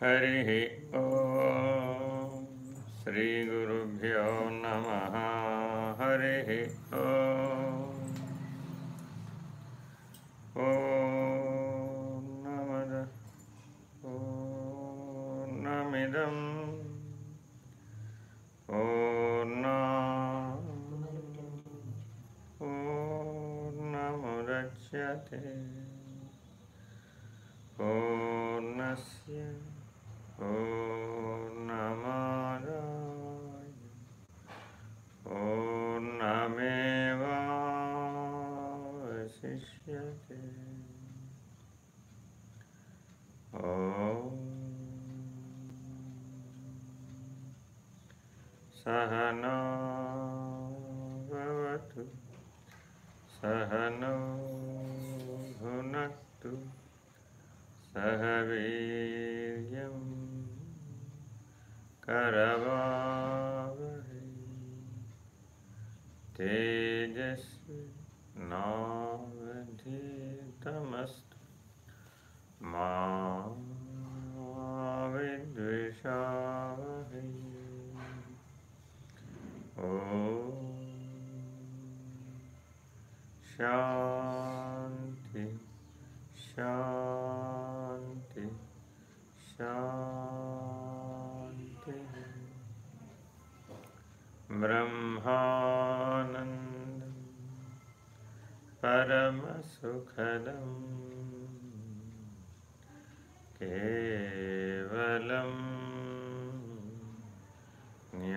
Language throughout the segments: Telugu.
हरिः ॐ श्रीगुरुभ्यो नमः हरिः ॐ ॐ नमः पूर्णमिदं पूर्णा पूर्णमुदच्यते पूर्णस्य Oh.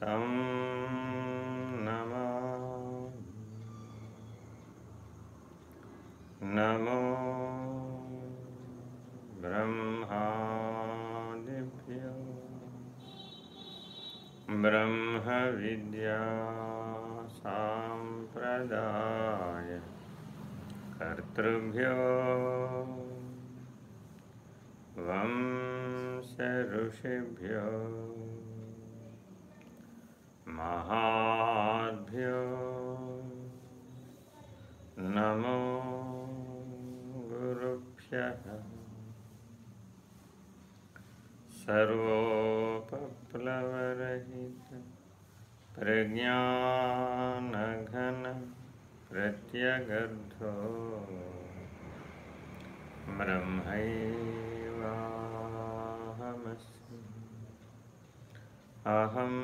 तं नमामि नमो ब्रह्मादिभ्यो ब्रह्मविद्या साम्प्रदाय कर्तृभ्यो वंशऋषिभ्यो महाभ्यो नमो गुरुभ्यः सर्वोपप्लवरहित प्रज्ञानघन प्रत्यगर्धो ब्रह्मैवाहमस्मि अहं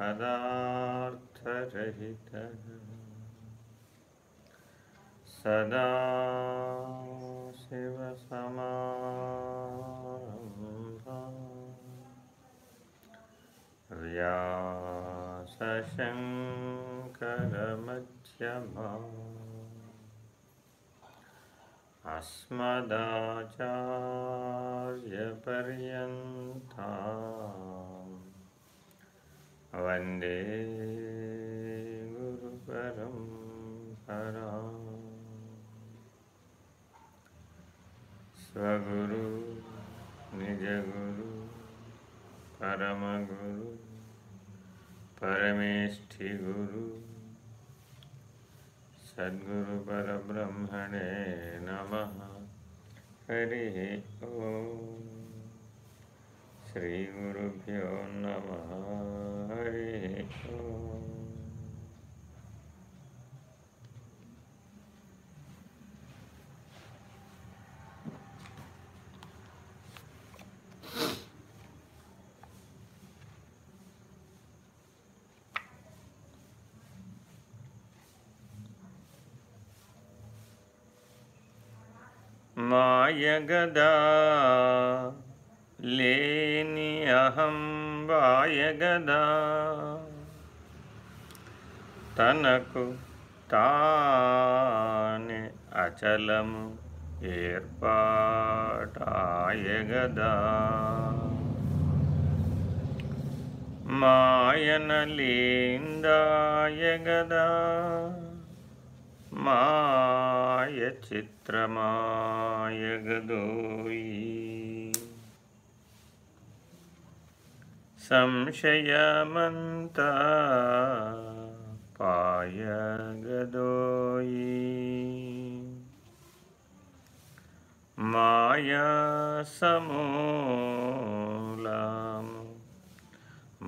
पदार्थरहितः सदा शिवसमारम्भा व्यासशङ्करमध्यमा अस्मदाचार्यपर्यन्ता वन्दे गुरुपरम्परा स्वगुरु निजगुरु परमगुरु परमेष्ठिगुरु सद्गुरु परब्रह्मणे नमः हरिः ॐ سری گروہ نم یا گدا లేని అహం వాయగదా తనకు తానే అచలము ఏర్పాటాయగదా మాయనలీందాయగదా మాయ చిత్రమాయగదోయీ संशयमन्ता पाय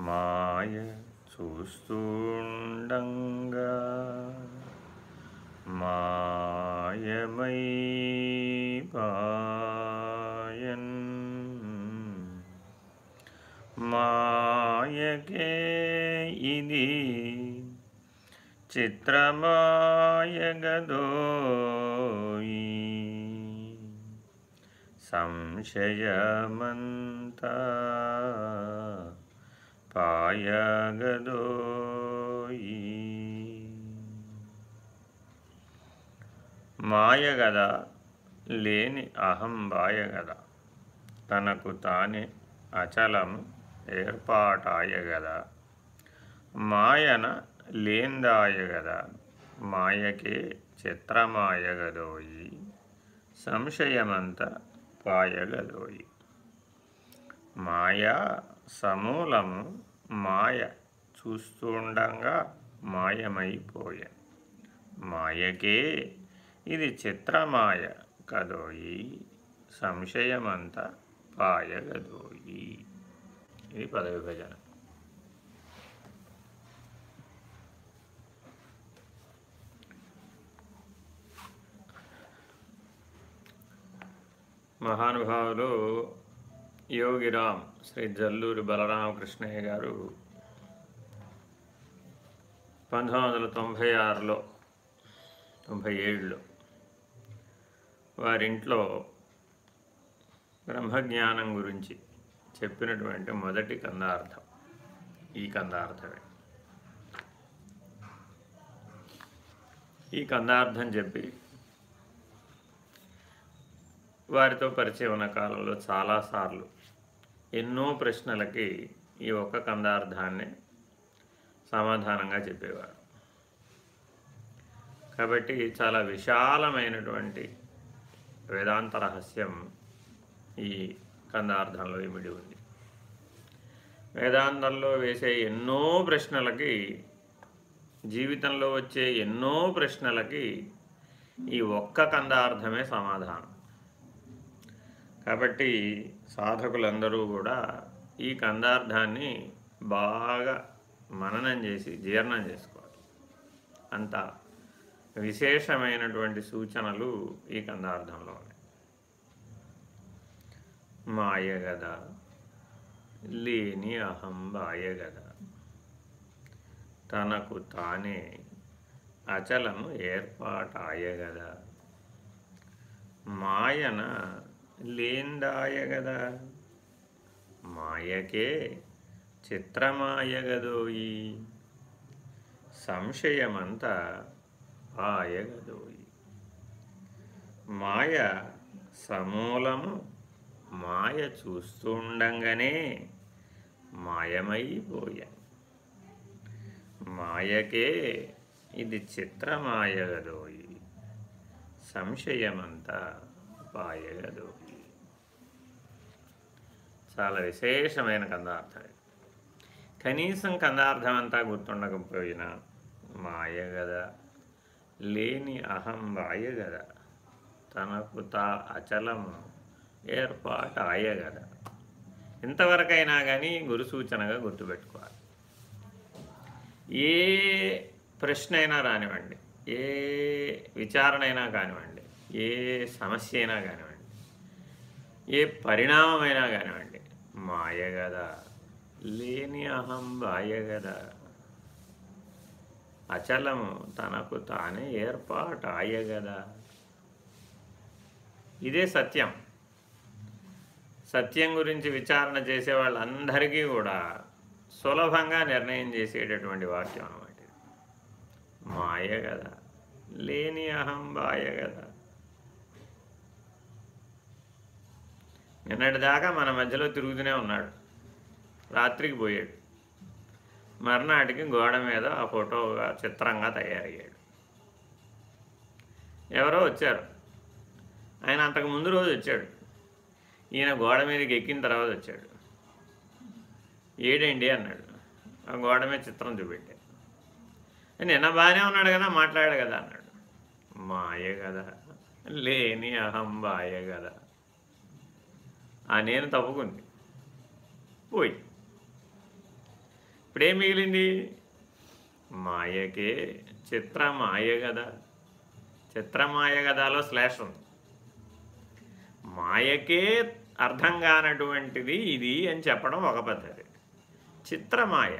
माय सुस्तुण्डङ्गा मायमयी पा మాయకే ఇది చిత్రమాయగదోయి సంశయమంత పాయగదోయి మాయగద లేని అహం బాయగద తనకు తానే అచలము ఏర్పాటాయగద మాయన లేందాయగద మాయకే చిత్రమాయగదోయి సంశయమంత పాయగదోయి మాయా సమూలము మాయ చూస్తుండగా మాయమైపోయ. మాయకే ఇది చిత్రమాయ కదోయి. సంశయమంతా పాయగదోయి ఇది పద విభజన. మహానుభావులు యోగిరామ్ శ్రీ జల్లూరి బలరామకృష్ణయ్య గారు పంతొమ్మిది వందల తొంభై ఆరులో తొంభై ఏడులో వారింట్లో బ్రహ్మజ్ఞానం గురించి చెప్పినటువంటి మొదటి కందార్థం ఈ కందార్థమే. ఈ కందార్థం చెప్పి వారితో పరిచయం ఉన్న కాలంలో చాలాసార్లు ఎన్నో ప్రశ్నలకి ఈ ఒక్క కందార్థాన్ని సమాధానంగా చెప్పేవారు. కాబట్టి చాలా విశాలమైనటువంటి వేదాంత రహస్యం ఈ కందార్థంలో ఇమిడి ఉంది. వేదాంతంలో వేసే ఎన్నో ప్రశ్నలకి జీవితంలో వచ్చే ఎన్నో ప్రశ్నలకి ఈ ఒక్క కందార్థమే సమాధానం. కాబట్టి సాధకులందరూ కూడా ఈ కందార్థాన్ని బాగా మననం చేసి జీర్ణం చేసుకోవాలి. అంత విశేషమైనటువంటి సూచనలు ఈ కందార్థంలో ఉన్నాయి మాయగద లేని అహంబాయగద తనకు తానే అచలము ఏర్పాటాయగద. మాయన లేందాయగద. మాయకే చిత్రమాయగదోయి. సంశయమంతా ఆయగదోయి. మాయ సమూలము మాయ చూస్తుండగానే మాయమైపోయా మాయకే ఇది చిత్రమాయగదోయి. సంశయమంతా పాయగదోయి. చాలా విశేషమైన కందార్థం కనీసం కందార్థం అంతా గుర్తుండకపోయినా మాయగదా లేని అహం వాయగద తనకు తా అచలము ఏర్పాటు ఆయగద ఎంతవరకైనా కానీ గురు సూచనగా గుర్తుపెట్టుకోవాలి. ఏ ప్రశ్న అయినా రానివ్వండి. ఏ విచారణ అయినా కానివ్వండి. ఏ సమస్య అయినా కానివ్వండి. ఏ పరిణామమైనా కానివ్వండి. మాయగద లేని అహం బాయగద అచలము తనకు తానే ఏర్పాటు కదా ఇదే సత్యం. సత్యం గురించి విచారణ చేసే వాళ్ళందరికీ కూడా సులభంగా నిర్ణయం చేసేటటువంటి వాక్యం అనమాట మాయ కదా లేని అహం బాయ కదా. నిన్నటిదాకా మన మధ్యలో తిరుగుతూనే ఉన్నాడు. రాత్రికి పోయాడు. మర్నాటికి గోడ మీద ఆ ఫోటోగా చిత్రంగా తయారయ్యాడు. ఎవరో వచ్చారు. ఆయన అంతకు ముందు రోజు వచ్చాడు. ఈయన గోడ మీదకి ఎక్కిన తర్వాత వచ్చాడు. ఏడండి అన్నాడు. ఆ గోడ మీద చిత్రం చూపెట్టాడు. నిన్న బాగానే ఉన్నాడు కదా మాట్లాడాడు కదా అన్నాడు. మాయ కదా. లేని అహం బాయ కదా. ఆ నేను తప్పుకుంది. పోయి. ఇప్పుడేం మిగిలింది? మాయకే చిత్రమాయ కదా. చిత్రమాయ కదాలో స్లాష్ ఉంది. మాయకే అర్థం కానటువంటిది ఇది అని చెప్పడం ఒక పద్ధతి. చిత్రమాయ.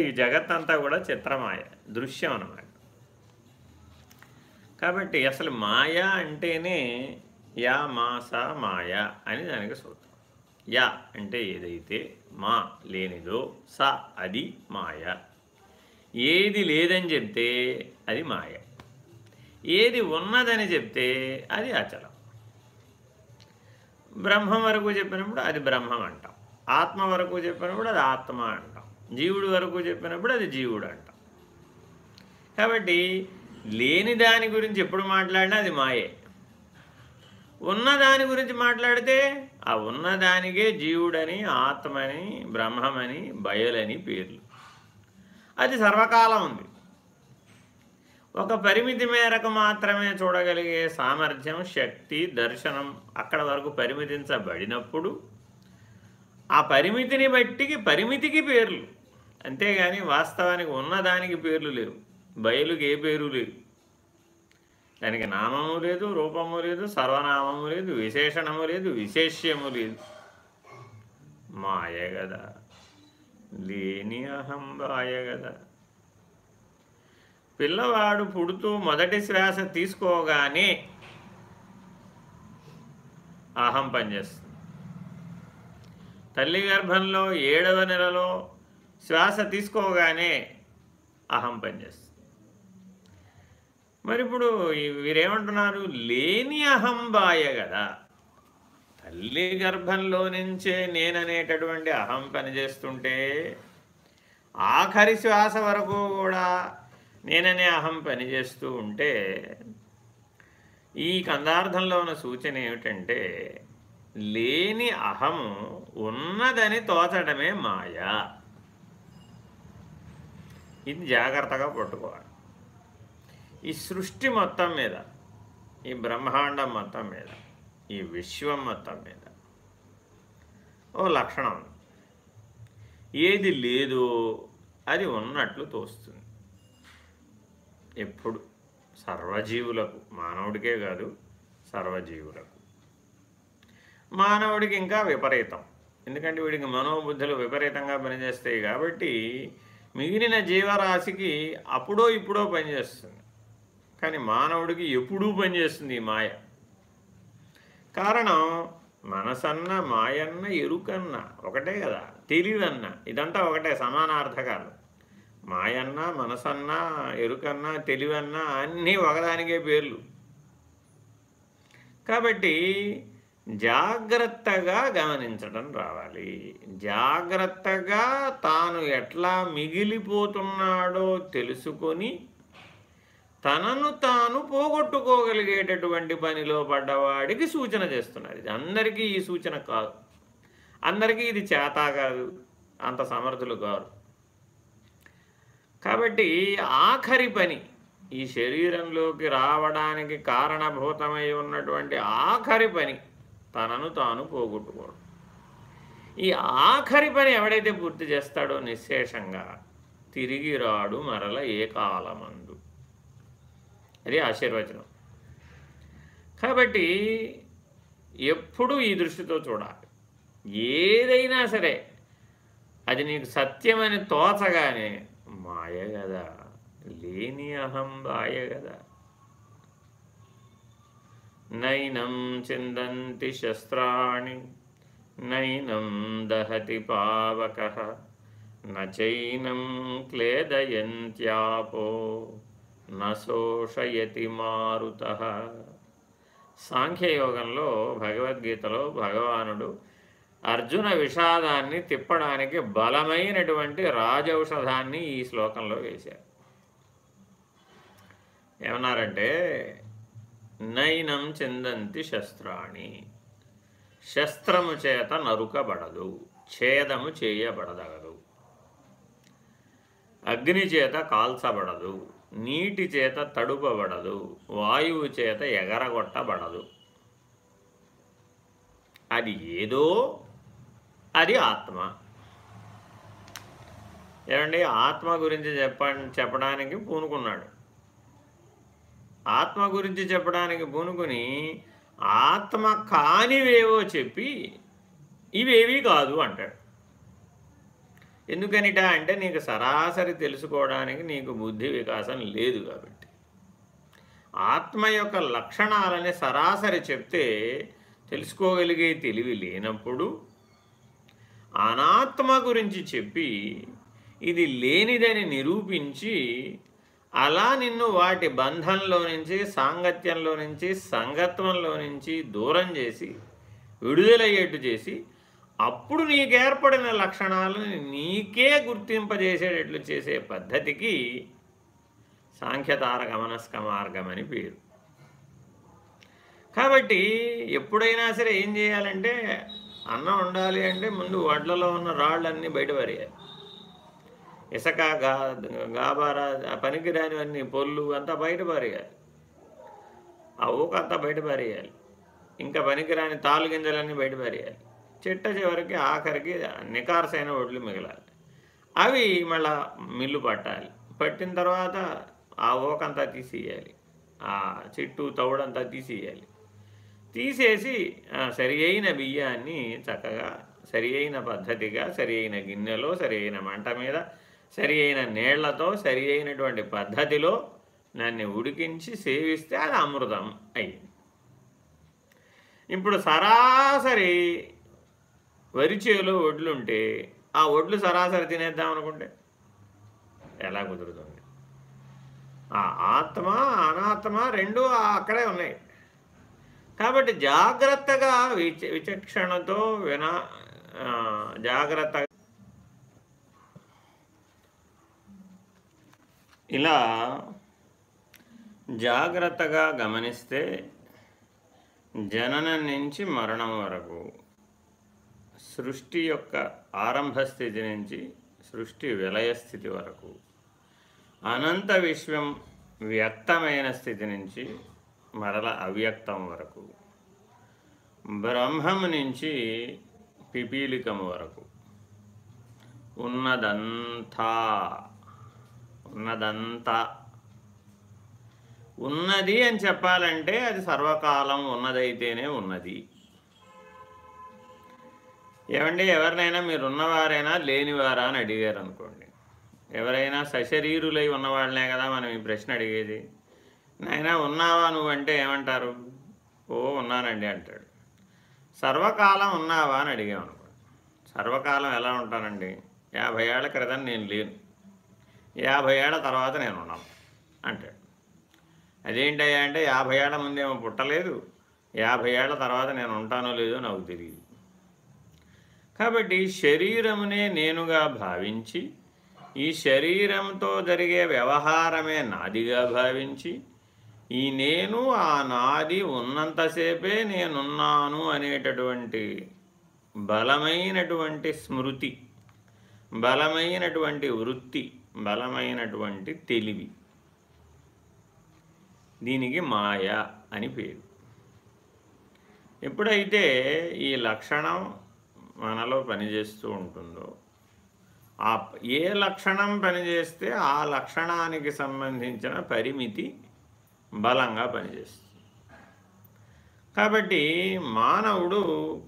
ఈ జగత్తంతా కూడా చిత్రమాయ దృశ్యం అన్నమాట. కాబట్టి అసలు మాయ అంటేనే యా మా మాయ అని దానికి సూత్రం. యా అంటే ఏదైతే మా లేనిదో స అది మాయ. ఏది లేదని చెప్తే అది మాయ. ఏది ఉన్నదని చెప్తే అది అచలం బ్రహ్మం వరకు చెప్పినప్పుడు అది బ్రహ్మం అంటాం. ఆత్మ వరకు చెప్పినప్పుడు అది ఆత్మ అంటాం. జీవుడు వరకు చెప్పినప్పుడు అది జీవుడు అంటాం. కాబట్టి లేని దాని గురించి ఎప్పుడు మాట్లాడినా అది మాయే. ఉన్నదాని గురించి మాట్లాడితే ఆ ఉన్నదానికే జీవుడని ఆత్మని బ్రహ్మమని బయలని పేర్లు. అది సర్వకాలం ఉంది. ఒక పరిమితి మేరకు మాత్రమే చూడగలిగే సామర్థ్యం శక్తి దర్శనం అక్కడ వరకు పరిమితించబడినప్పుడు ఆ పరిమితిని బట్టికి పరిమితికి పేర్లు. అంతేగాని వాస్తవానికి ఉన్నదానికి పేర్లు లేవు. బయలుకి ఏ పేరు లేదు. దానికి నామము లేదు రూపము లేదు సర్వనామము లేదు విశేషణము లేదు విశేష్యము లేదు. మాయ కదా లేని అహం బాయ కదా పిల్లవాడు పుడుతూ మొదటి శ్వాస తీసుకోగానే అహం పనిచేస్తుంది. తల్లి గర్భంలో ఏడవ నెలలో శ్వాస తీసుకోగానే అహం పనిచేస్తుంది. మరి ఇప్పుడు వీరేమంటున్నారు లేని అహం బాయ కదా తల్లి గర్భంలో నుంచే నేననేటటువంటి అహం పనిచేస్తుంటే ఆఖరి శ్వాస వరకు కూడా నేననే అహం పనిచేస్తూ ఉంటే ఈ కందార్థంలో ఉన్న సూచన ఏమిటంటే లేని అహము ఉన్నదని తోచడమే మాయ. ఇది జాగ్రత్తగా పట్టుకోవాలి. ఈ సృష్టి మొత్తం మీద ఈ బ్రహ్మాండం మొత్తం మీద ఈ విశ్వం మొత్తం మీద ఓ లక్షణం ఏది లేదో అది ఉన్నట్లు తోస్తుంది. ఎప్పుడు? సర్వజీవులకు. మానవుడికే కాదు సర్వజీవులకు. మానవుడికి ఇంకా విపరీతం. ఎందుకంటే వీడికి మనోబుద్ధులు విపరీతంగా పనిచేస్తాయి కాబట్టి మిగిలిన జీవరాశికి అప్పుడో ఇప్పుడో పనిచేస్తుంది. కానీ మానవుడికి ఎప్పుడూ పనిచేస్తుంది ఈ మాయ. కారణం మనసన్న మాయన్న ఎరుకన్న ఒకటే కదా తెలివన్న ఇదంతా ఒకటే సమానార్థకాలు. మాయన్న మనసన్నా ఎరుకన్నా తెలివన్నా అన్నీ ఒకదానికే పేర్లు. కాబట్టి జాగ్రత్తగా గమనించడం రావాలి. జాగ్రత్తగా తాను ఎట్లా మిగిలిపోతున్నాడో తెలుసుకొని తనను తాను పోగొట్టుకోగలిగేటటువంటి పనిలో పడ్డవాడికి సూచన చేస్తున్నారు. ఇది అందరికీ ఈ సూచన కాదు. అందరికీ ఇది చేత కాదు. అంత సమర్థులు కాదు కాబట్టి ఆఖరి పని ఈ శరీరంలోకి రావడానికి కారణభూతమై ఉన్నటువంటి ఆఖరి పని తనను తాను పోగొట్టుకోవడం. ఈ ఆఖరి పని ఎవడైతే పూర్తి చేస్తాడో నిశ్శేషంగా తిరిగి రాడు మరల ఏ కాలమందు అది ఆశీర్వచనం. కాబట్టి ఎప్పుడూ ఈ దృష్టితో చూడాలి. ఏదైనా సరే అది నీకు సత్యమని తోచగానే మాయ కదా లేని అహం బాయ కదా నైనం చిందంతి శస్త్రాణి నైనం దహతి పావక నైనం క్లేదయంత్యాపో నోషయతి మారుత. సాంఖ్యయోగంలో భగవద్గీతలో భగవానుడు అర్జున విషాదాన్ని తిప్పడానికి బలమైనటువంటి రాజౌషధాన్ని ఈ శ్లోకంలో వేశారు. ఏమన్నారంటే నైనం చెందంతి శస్త్రాణి శస్త్రము చేత నరుకబడదు ఛేదము చేయబడదగదు. అగ్ని చేత కాల్చబడదు నీటి చేత తడుపబడదు వాయువు చేత ఎగరగొట్టబడదు. అది ఏదో అది ఆత్మ. ఏమండి? ఆత్మ గురించి చెప్ప చెప్పడానికి పూనుకున్నాడు. ఆత్మ గురించి చెప్పడానికి పూనుకుని ఆత్మ కానివేవో చెప్పి ఇవేవి కాదు అంటాడు. ఎందుకనిట అంటే నీకు సరాసరి తెలుసుకోవడానికి నీకు బుద్ధి వికాసం లేదు కాబట్టి. ఆత్మ యొక్క లక్షణాలని సరాసరి చెప్తే తెలుసుకోగలిగే తెలివి లేనప్పుడు అనాత్మ గురించి చెప్పి ఇది లేనిదని నిరూపించి అలా నిన్ను వాటి బంధంలో నుంచి సాంగత్యంలో నుంచి సంగత్వంలో నుంచి దూరం చేసి విడుదలయ్యేట్టు చేసి అప్పుడు నీకు ఏర్పడిన లక్షణాలను నీకే గుర్తింపజేసేటట్లు చేసే పద్ధతికి సాంఖ్యతార గమనస్క మార్గం అని పేరు. కాబట్టి ఎప్పుడైనా సరే ఏం చేయాలంటే అన్నం ఉండాలి అంటే ముందు వడ్లలో ఉన్న రాళ్ళన్నీ బయటపడేయాలి ఇసక గా గాబారా పనికిరానివన్నీ పొల్లు అంతా బయటపడేయాలి ఆ ఊక అంతా బయటపడేయాలి ఇంకా పనికిరాని తాలు గింజలన్నీ బయటపడేయాలి చిట్ట చివరికి ఆఖరికి నికార్సైన ఒడ్లు మిగలాలి. అవి మళ్ళా మిల్లు పట్టాలి. పట్టిన తర్వాత ఆ ఓకంతా తీసేయాలి. ఆ చెట్టు తవుడంతా తీసేయాలి. తీసేసి సరి అయిన బియ్యాన్ని చక్కగా సరి అయిన పద్ధతిగా సరి అయిన గిన్నెలో సరి అయిన మంట మీద సరి అయిన నీళ్ళతో సరి అయినటువంటి పద్ధతిలో దాన్ని ఉడికించి సేవిస్తే అది అమృతం అయింది ఇప్పుడు సరాసరి వరిచేలో ఒడ్లుంటే ఆ ఒడ్లు సరాసరి తినేద్దాం అనుకుంటే ఎలా కుదురుతుంది? ఆ ఆత్మ అనాత్మ రెండు అక్కడే ఉన్నాయి. కాబట్టి జాగ్రత్తగా విచ విచక్షణతో వినా జాగ్రత్త ఇలా జాగ్రత్తగా గమనిస్తే జననం నుంచి మరణం వరకు సృష్టి యొక్క ఆరంభ స్థితి నుంచి సృష్టి విలయ స్థితి వరకు అనంత విశ్వం వ్యక్తమైన స్థితి నుంచి మరల అవ్యక్తం వరకు. బ్రహ్మము నుంచి పిపీలికము వరకు. ఉన్నదంతా ఉన్నదంతా. ఉన్నది అని చెప్పాలంటే అది సర్వకాలం ఉన్నదైతేనే ఉన్నది. ఏమంటే ఎవరినైనా మీరు ఉన్నవారైనా లేనివారా అని అడిగారు అనుకోండి ఎవరైనా సశరీరులై ఉన్నవాళ్ళనే కదా మనం ఈ ప్రశ్న అడిగేది? నాయన ఉన్నావా నువ్వు అంటే ఏమంటారు? ఓ ఉన్నానండి అంటాడు. సర్వకాలం ఉన్నావా అని అడిగామనుకో సర్వకాలం ఎలా ఉంటానండి? యాభై ఏళ్ళ క్రితం నేను లేను. యాభై ఏళ్ళ తర్వాత నేను ఉన్నాను అంటాడు. అదేంటయ్యా అంటే యాభై ఏళ్ళ ముందేమో పుట్టలేదు. యాభై ఏళ్ళ తర్వాత నేను ఉంటానో లేదో నాకు తెలియదు కాబట్టి శరీరమునే నేనుగా భావించి ఈ శరీరంతో జరిగే వ్యవహారమే నాదిగా భావించి ఈ నేను ఆ నాది ఉన్నంతసేపే నేనున్నాను అనేటటువంటి బలమైనటువంటి స్మృతి బలమైనటువంటి వృత్తి బలమైనటువంటి తెలివి. దీనికి మాయ అని పేరు. ఎప్పుడైతే ఈ లక్షణం మనలో పనిచేస్తూ ఉంటుందో ఆ ఏ లక్షణం పనిచేస్తే ఆ లక్షణానికి సంబంధించిన పరిమితి బలంగా పనిచేస్తుంది. కాబట్టి మానవుడు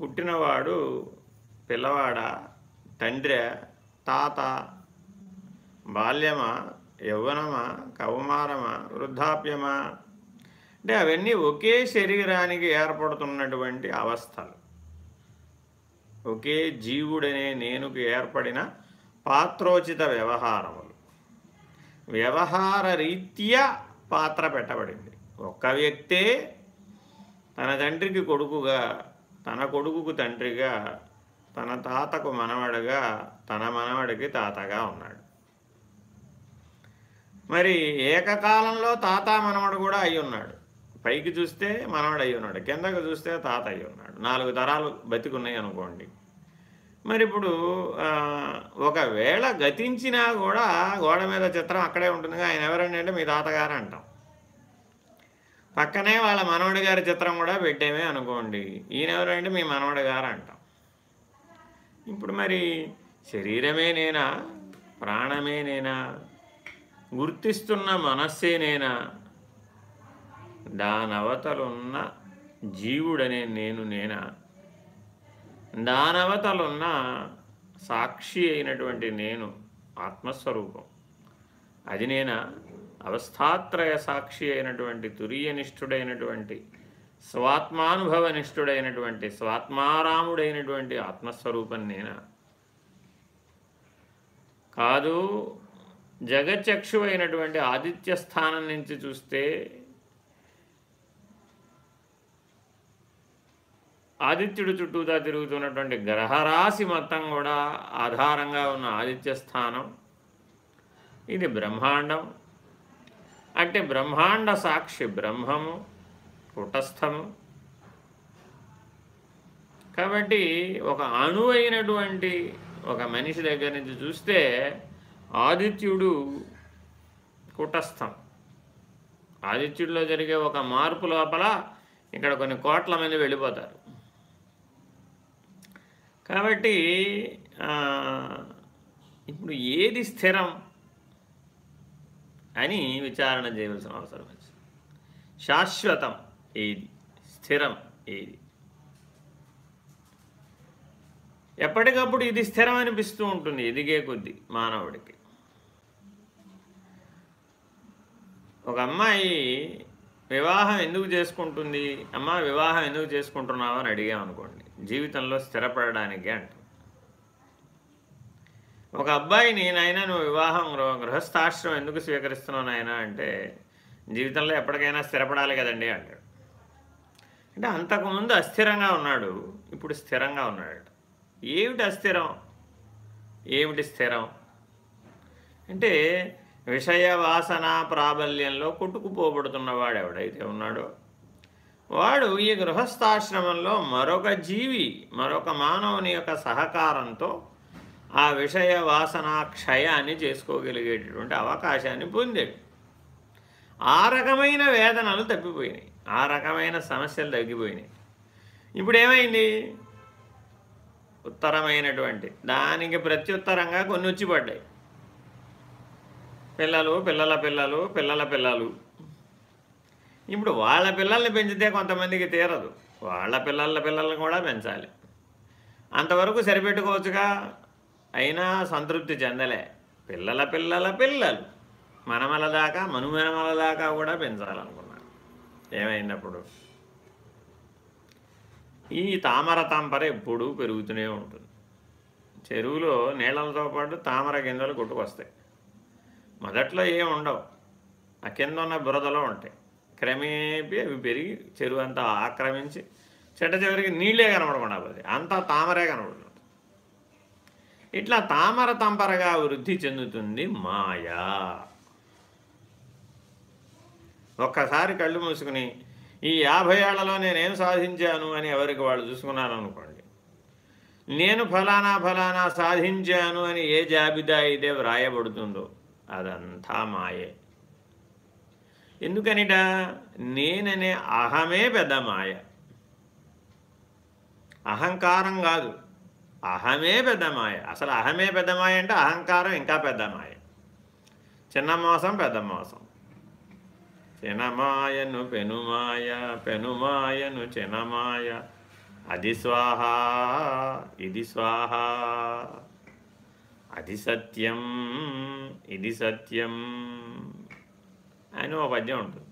పుట్టినవాడు పిల్లవాడ తండ్రి తాత బాల్యమా యౌవనమా కౌమారమా వృద్ధాప్యమా? అంటే అవన్నీ ఒకే శరీరానికి ఏర్పడుతున్నటువంటి అవస్థలు. ఒకే జీవుడనే నేనుకు ఏర్పడిన పాత్రోచిత వ్యవహారములు. వ్యవహార రీత్యా పాత్ర పెట్టబడింది. ఒక్క వ్యక్తే తన తండ్రికి కొడుకుగా తన కొడుకుకు తండ్రిగా తన తాతకు మనవడగా తన మనవడికి తాతగా ఉన్నాడు. మరి ఏకకాలంలో తాత మనవడు కూడా అయి ఉన్నాడు. పైకి చూస్తే మనవడు అయి ఉన్నాడు. కిందకు చూస్తే తాత అయి ఉన్నాడు. నాలుగు తరాలు బతికున్నాయి అనుకోండి. మరి ఇప్పుడు ఒకవేళ గతించినా కూడా గోడ మీద చిత్రం అక్కడే ఉంటుందిగా ఆయన ఎవరండి అంటే మీ తాతగారు అంటాం. పక్కనే వాళ్ళ మనవడి గారి చిత్రం కూడా పెట్టేమే అనుకోండి ఈయన ఎవరంటే మీ మనవడి గారు అంటాం. ఇప్పుడు మరి శరీరమే నేనా? ప్రాణమే నేనా? గుర్తిస్తున్న మనస్సే నేనా? దానవతలున్న జీవుడనే నేను నేనా? దానవతలున్న సాక్షి అయినటువంటి నేను ఆత్మస్వరూపం. అది నేనా అవస్థాత్రయ సాక్షి అయినటువంటి తురియనిష్ఠుడైనటువంటి స్వాత్మానుభవనిష్ఠుడైనటువంటి స్వాత్మారాముడైనటువంటి ఆత్మస్వరూపం నేనా. కాదు జగచక్షు అయినటువంటి ఆదిత్య స్థానం నుంచి చూస్తే ఆదిత్యుడు చుట్టూతా తిరుగుతున్నటువంటి గ్రహరాశి మొత్తం కూడా ఆధారంగా ఉన్న ఆదిత్య స్థానం. ఇది బ్రహ్మాండం. అంటే బ్రహ్మాండ సాక్షి బ్రహ్మము కుటస్థము కాబట్టి ఒక అణువైనటువంటి ఒక మనిషి దగ్గర నుంచి చూస్తే ఆదిత్యుడు కుటస్థం ఆదిత్యుడిలో జరిగే ఒక మార్పు లోపల ఇక్కడ కొన్ని కోట్ల మంది వెళ్ళిపోతారు. కాబట్టి ఇప్పుడు ఏది స్థిరం అని విచారణ చేయవలసిన అవసరం వచ్చింది శాశ్వతం ఏది? స్థిరం ఏది? ఎప్పటికప్పుడు ఇది స్థిరం అనిపిస్తూ ఉంటుంది ఎదిగే కొద్దీ మానవుడికి. ఒక అమ్మాయి వివాహం ఎందుకు చేసుకుంటుంది? అమ్మ వివాహం ఎందుకు చేసుకుంటున్నావు? అని అడిగామనుకోండి. జీవితంలో స్థిరపడడానికి అంట. ఒక అబ్బాయిని నాయన నువ్వు వివాహం గృహస్థాశ్రమం ఎందుకు స్వీకరిస్తున్నావు నాయన? అంటే జీవితంలో ఎప్పటికైనా స్థిరపడాలి కదండి అంటాడు. అంటే అంతకుముందు అస్థిరంగా ఉన్నాడు ఇప్పుడు స్థిరంగా ఉన్నాడు ఏమిటి అస్థిరం? ఏమిటి స్థిరం? అంటే విషయ వాసన ప్రాబల్యంలో కొట్టుకుపోబడుతున్నవాడు ఎవడైతే ఉన్నాడో వాడు ఈ గృహస్థాశ్రమంలో మరొక జీవి మరొక మానవుని యొక్క సహకారంతో ఆ విషయ వాసన క్షయాన్ని చేసుకోగలిగేటటువంటి అవకాశాన్ని పొందాడు. ఆ రకమైన వేదనలు తప్పిపోయినాయి. ఆ రకమైన సమస్యలు తగ్గిపోయినాయి. ఇప్పుడు ఏమైంది ఉత్తరమైనటువంటి దానికి ప్రత్యుత్తరంగా కొన్ని వచ్చి పడ్డాయి. పిల్లలు పిల్లల పిల్లలు పిల్లల పిల్లలు. ఇప్పుడు వాళ్ళ పిల్లల్ని పెంచితే కొంతమందికి తీరదు. వాళ్ళ పిల్లల పిల్లల్ని కూడా పెంచాలి. అంతవరకు సరిపెట్టుకోవచ్చుగా. అయినా సంతృప్తి చెందలే. పిల్లల పిల్లల పిల్లలు. మనమల దాకా మనుమనమల దాకా కూడా పెంచాలనుకున్నాను ఏమైనప్పుడు ఈ తామర తాంపర ఎప్పుడూ పెరుగుతూనే ఉంటుంది. చెరువులో నీళ్ళతో పాటు తామర గింజలు కొట్టుకొస్తాయి. మొదట్లో ఏం ఉండవు. ఆ కింద ఉన్న బురదలో ఉంటాయి. క్రమేపీ అవి పెరిగి చెరువు అంతా ఆక్రమించి చెట్ట చివరికి నీళ్ళే కనబడకుండా పోతుంది అంతా తామరే కనబడుతుంది. ఇట్లా తామర తంపరగా వృద్ధి చెందుతుంది మాయా. ఒక్కసారి కళ్ళు మూసుకుని ఈ యాభై ఏళ్ళలో నేనేం సాధించాను అని ఎవరికి వాళ్ళు చూసుకున్నారనుకోండి నేను ఫలానా ఫలానా సాధించాను అని ఏ జాబితా అయితే వ్రాయబడుతుందో అదంతా మాయే. ఎందుకనిట? నేననే అహమే పెద్ద మాయ అహంకారం కాదు. అహమే పెద్ద మాయ అసలు అహమే పెద్ద మాయ అంటే అహంకారం ఇంకా పెద్ద మాయ చిన్న మోసం పెద్ద మోసం చినమాయను పెనుమాయ పెనుమాయను చినమాయ అది స్వాహ ఇది స్వాహ. అది సత్యం ఇది సత్యం. అని ఒక పద్యం ఉంటుంది.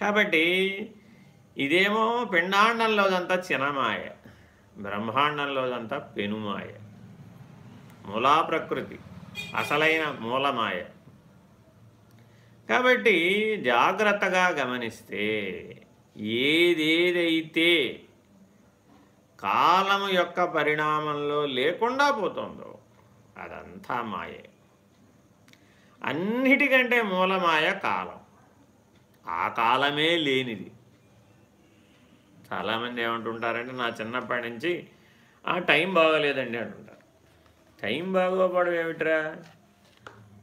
కాబట్టి ఇదేమో పిండాండంలోదంతా చినమాయ బ్రహ్మాండంలోదంతా పెనుమాయ. మూలా ప్రకృతి అసలైన మూలమాయ. కాబట్టి జాగ్రత్తగా గమనిస్తే ఏదేదైతే కాలము యొక్క పరిణామంలో లేకుండా పోతుందో అదంతా మాయే. అన్నిటికంటే మూలమాయ కాలం. ఆ కాలమే లేనిది. చాలామంది ఏమంటుంటారంటే నా చిన్నప్పటి నుంచి ఆ టైం బాగోలేదండి అంటుంటారు. టైం బాగోపడం ఏమిట్రా?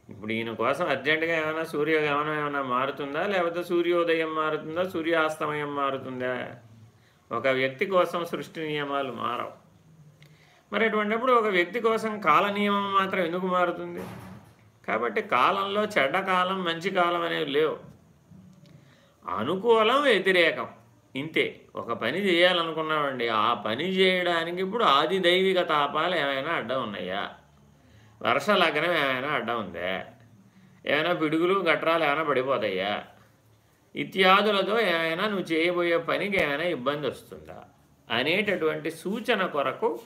ఇప్పుడు ఈయన కోసం అర్జెంటుగా ఏమైనా సూర్యగమనం ఏమైనా మారుతుందా? లేకపోతే సూర్యోదయం మారుతుందా? సూర్యాస్తమయం మారుతుందా? ఒక వ్యక్తి కోసం సృష్టి నియమాలు మారవు. మరి అటువంటిప్పుడు ఒక వ్యక్తి కోసం కాల నియమం మాత్రం ఎందుకు మారుతుంది? కాబట్టి కాలంలో చెడ్డ కాలం మంచి కాలం అనేవి లేవు. అనుకూలం వ్యతిరేకం. ఇంతే. ఒక పని చేయాలనుకున్నామండి ఆ పని చేయడానికి ఇప్పుడు ఆది దైవిక తాపాలు ఏమైనా అడ్డం ఉన్నాయా? వర్ష లగ్నం ఏమైనా అడ్డం ఉందా? ఏమైనా పిడుగులు గట్రాలు ఏమైనా పడిపోతాయా? ఇత్యాదులతో ఏమైనా నువ్వు చేయబోయే పనికి ఏమైనా ఇబ్బంది వస్తుందా? అనేటటువంటి సూచన కొరకు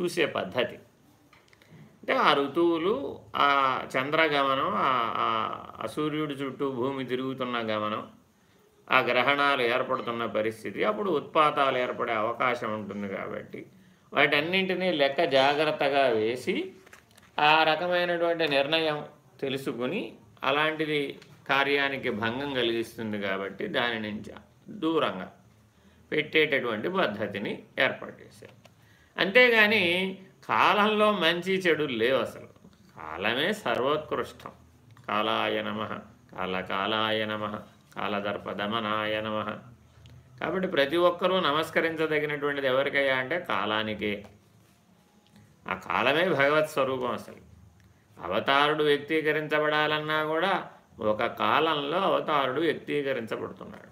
చూసే పద్ధతి. అంటే ఆ ఋతువులు ఆ చంద్రగమనం ఆ సూర్యుడి చుట్టూ భూమి తిరుగుతున్న గమనం ఆ గ్రహణాలు ఏర్పడుతున్న పరిస్థితి అప్పుడు ఉత్పాతాలు ఏర్పడే అవకాశం ఉంటుంది కాబట్టి వాటన్నింటినీ లెక్క జాగ్రత్తగా వేసి ఆ రకమైనటువంటి నిర్ణయం తెలుసుకుని అలాంటిది కార్యానికి భంగం కలిగిస్తుంది కాబట్టి దాని నుంచి దూరంగా పెట్టేటటువంటి పద్ధతిని ఏర్పాటు చేశారు. అంతేగాని కాలంలో మంచి చెడులు లేవు అసలు. కాలమే సర్వోత్కృష్టం. కాలాయ నమ. కాలకాలాయ నమ. కాలదర్పదమనాయ నమ. కాబట్టి ప్రతి ఒక్కరూ నమస్కరించదగినటువంటిది ఎవరికయ్యా అంటే కాలానికే. ఆ కాలమే భగవత్ స్వరూపం అసలు. అవతారుడు వ్యక్తీకరించబడాలన్నా కూడా ఒక కాలంలో అవతారుడు వ్యక్తీకరించబడుతున్నాడు.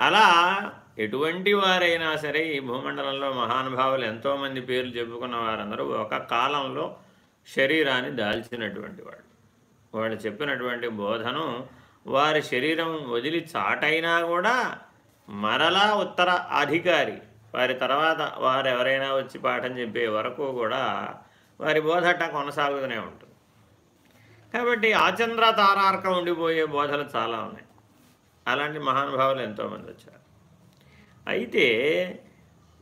అలా ఎటువంటి వారైనా సరే ఈ భూమండలంలో మహానుభావులు ఎంతోమంది పేర్లు చెప్పుకున్న వారందరూ ఒక కాలంలో శరీరాన్ని దాల్చినటువంటి వాడు వాళ్ళు చెప్పినటువంటి బోధను వారి శరీరం వదిలి చాటైనా కూడా మరలా ఉత్తర అధికారి వారి తర్వాత వారు ఎవరైనా వచ్చి పాఠం చెప్పే వరకు కూడా వారి బోధట కొనసాగుతూనే ఉంటుంది. కాబట్టి ఆచంద్ర తారార్క ఉండిపోయే బోధలు చాలా ఉన్నాయి. అలాంటి మహానుభావులు ఎంతోమంది వచ్చారు. అయితే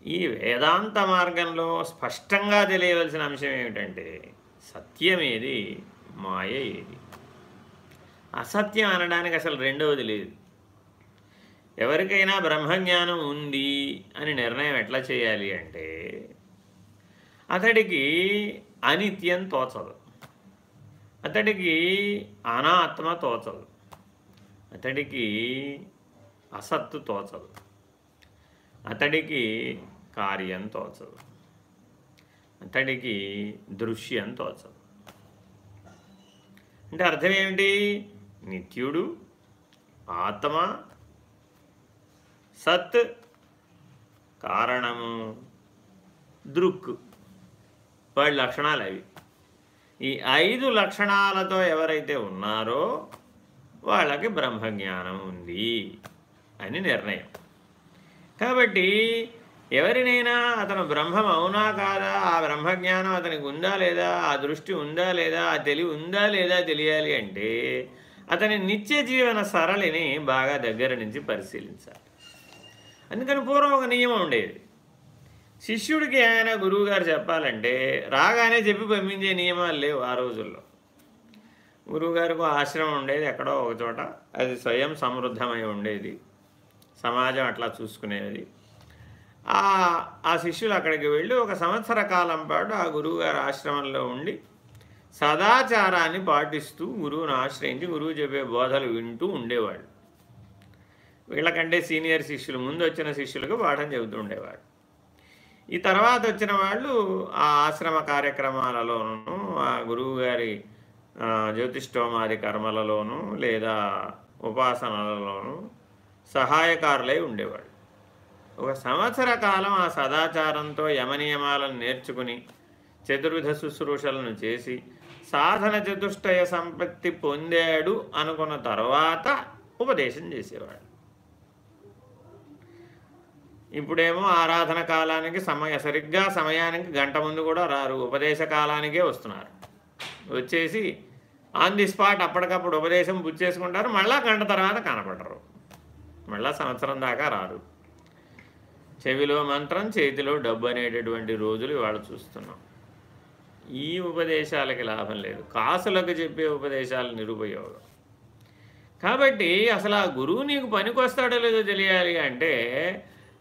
ఈ వేదాంత మార్గంలో స్పష్టంగా తెలియవలసిన అంశం ఏమిటంటే సత్యం ఏది మాయ ఏది? అసత్యం అనడానికి అసలు రెండవది లేదు. ఎవరికైనా బ్రహ్మజ్ఞానం ఉంది అని నిర్ణయం ఎట్లా చేయాలి అంటే అతడికి అనిత్యం తోచదు. అతడికి అనాత్మ తోచదు. అతడికి అసత్తు తోచదు. అతడికి కార్యం తోచదు. అతడికి దృశ్యం తోచదు. అంటే అర్థం ఏమిటి? నిత్యుడు ఆత్మ సత్ కారణము దృక్ వాడి లక్షణాలు అవి. ఈ ఐదు లక్షణాలతో ఎవరైతే ఉన్నారో వాళ్ళకి బ్రహ్మజ్ఞానం ఉంది అని నిర్ణయం. కాబట్టి ఎవరినైనా అతను బ్రహ్మం అవునా కాదా? ఆ బ్రహ్మజ్ఞానం అతనికి ఉందా లేదా? ఆ దృష్టి ఉందా లేదా? ఆ తెలివి ఉందా లేదా తెలియాలి అంటే అతని నిత్య జీవన సరళిని బాగా దగ్గర నుంచి పరిశీలించాలి. అందుకని పూర్వం ఒక నియమం ఉండేది. శిష్యుడికి ఏమైనా గురువుగారు చెప్పాలంటే రాగానే చెప్పి పంపించే నియమాలు లేవు ఆ రోజుల్లో. గురువుగారికి ఆశ్రమం ఉండేది ఎక్కడో ఒక చోట. అది స్వయం సమృద్ధమై ఉండేది. సమాజం అట్లా చూసుకునేది. ఆ శిష్యులు అక్కడికి వెళ్ళి ఒక సంవత్సర కాలం పాటు ఆ గురువుగారి ఆశ్రమంలో ఉండి సదాచారాన్ని పాటిస్తూ గురువుని ఆశ్రయించి గురువు చెప్పే బోధలు వింటూ ఉండేవాడు వీళ్ళకంటే సీనియర్ శిష్యులు ముందు వచ్చిన శిష్యులకు పాఠం చెబుతూ ఉండేవాడు ఈ తర్వాత వచ్చిన వాళ్ళు ఆ ఆశ్రమ కార్యక్రమాలలోనూ ఆ గురువుగారి జ్యోతిష్టోమాది కర్మలలోనూ లేదా ఉపాసనలలోనూ సహాయకారులై ఉండేవాడు ఒక సంవత్సర కాలం ఆ సదాచారంతో యమనియమాలను నేర్చుకుని చతుర్విధ శుశ్రూషలను చేసి సాధన చతుష్టయ సంపత్తి పొందాడు అనుకున్న తర్వాత ఉపదేశం చేసేవాడు ఇప్పుడేమో ఆరాధన కాలానికి సమయ సరిగ్గా సమయానికి గంట ముందు కూడా రారు ఉపదేశ కాలానికే వస్తున్నారు. వచ్చేసి ఆన్ ది స్పాట్ అప్పటికప్పుడు ఉపదేశం పుచ్చేసుకుంటారు మళ్ళా గంట తర్వాత కనపడరు. మళ్ళా సంవత్సరం దాకా రారు చెవిలో మంత్రం చేతిలో డబ్బు అనేటటువంటి రోజులు ఇవాళ చూస్తున్నాం. ఈ ఉపదేశాలకి లాభం లేదు. కాసులకు చెప్పే ఉపదేశాలు నిరుపయోగం. కాబట్టి అసలు ఆ గురువు నీకు పనికొస్తాడో లేదో తెలియాలి అంటే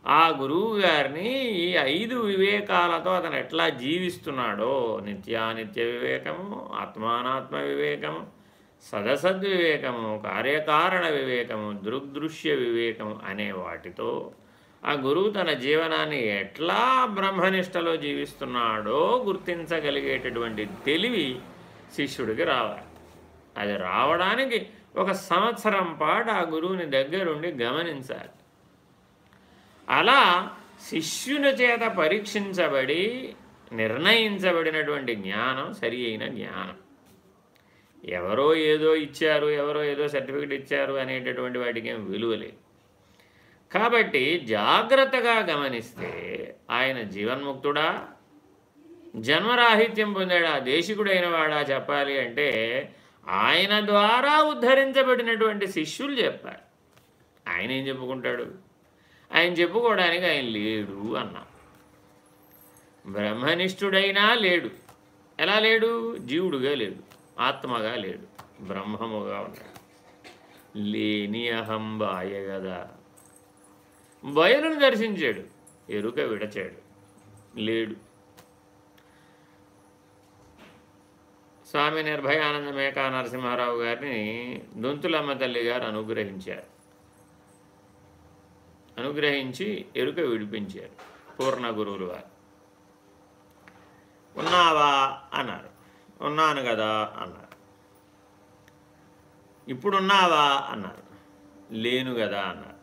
ఆ గురువు గారిని ఈ ఐదు వివేకాలతో అతను ఎట్లా జీవిస్తున్నాడో నిత్యానిత్య వివేకము ఆత్మానాత్మ వివేకము సదసద్వివేకము కార్యకారణ వివేకము దృగ్దృశ్య వివేకము అనే వాటితో ఆ గురువు తన జీవనాన్ని ఎట్లా బ్రహ్మనిష్టలో జీవిస్తున్నాడో గుర్తించగలిగేటటువంటి తెలివి శిష్యుడికి రావాలి. అది రావడానికి ఒక సంవత్సరం పాటు ఆ గురువుని దగ్గరుండి గమనించాలి. అలా శిష్యుని చేత పరీక్షించబడి నిర్ణయించబడినటువంటి జ్ఞానం సరి అయిన జ్ఞానం. ఎవరో ఏదో ఇచ్చారు ఎవరో ఏదో సర్టిఫికెట్ ఇచ్చారు అనేటటువంటి వాటికి ఏం విలువ లేదు. కాబట్టి జాగ్రత్తగా గమనిస్తే ఆయన జీవన్ముక్తుడా? జన్మరాహిత్యం పొందాడా? దేశికుడైన వాడా? చెప్పాలి అంటే ఆయన ద్వారా ఉద్ధరించబడినటువంటి శిష్యులు చెప్పాలి ఆయన ఏం చెప్పుకుంటాడు? ఆయన చెప్పుకోవడానికి ఆయన లేడు అన్నా. బ్రహ్మనిష్ఠుడైనా లేడు. ఎలా లేడు? జీవుడుగా లేడు. ఆత్మగా లేడు బ్రహ్మముగా ఉన్నాడు. లేని అహం బాయ కదా బయలును దర్శించాడు ఎరుక విడచాడు లేడు. స్వామి నిర్భయానంద మేకా నరసింహారావు గారిని దొంతులమ్మ తల్లి గారు అనుగ్రహించారు. అనుగ్రహించి ఎరుక విడిపించారు పూర్ణ గురువులు వారు. ఉన్నావా? అన్నారు. ఉన్నాను కదా అన్నారు ఇప్పుడున్నావా అన్నారు లేను కదా అన్నారు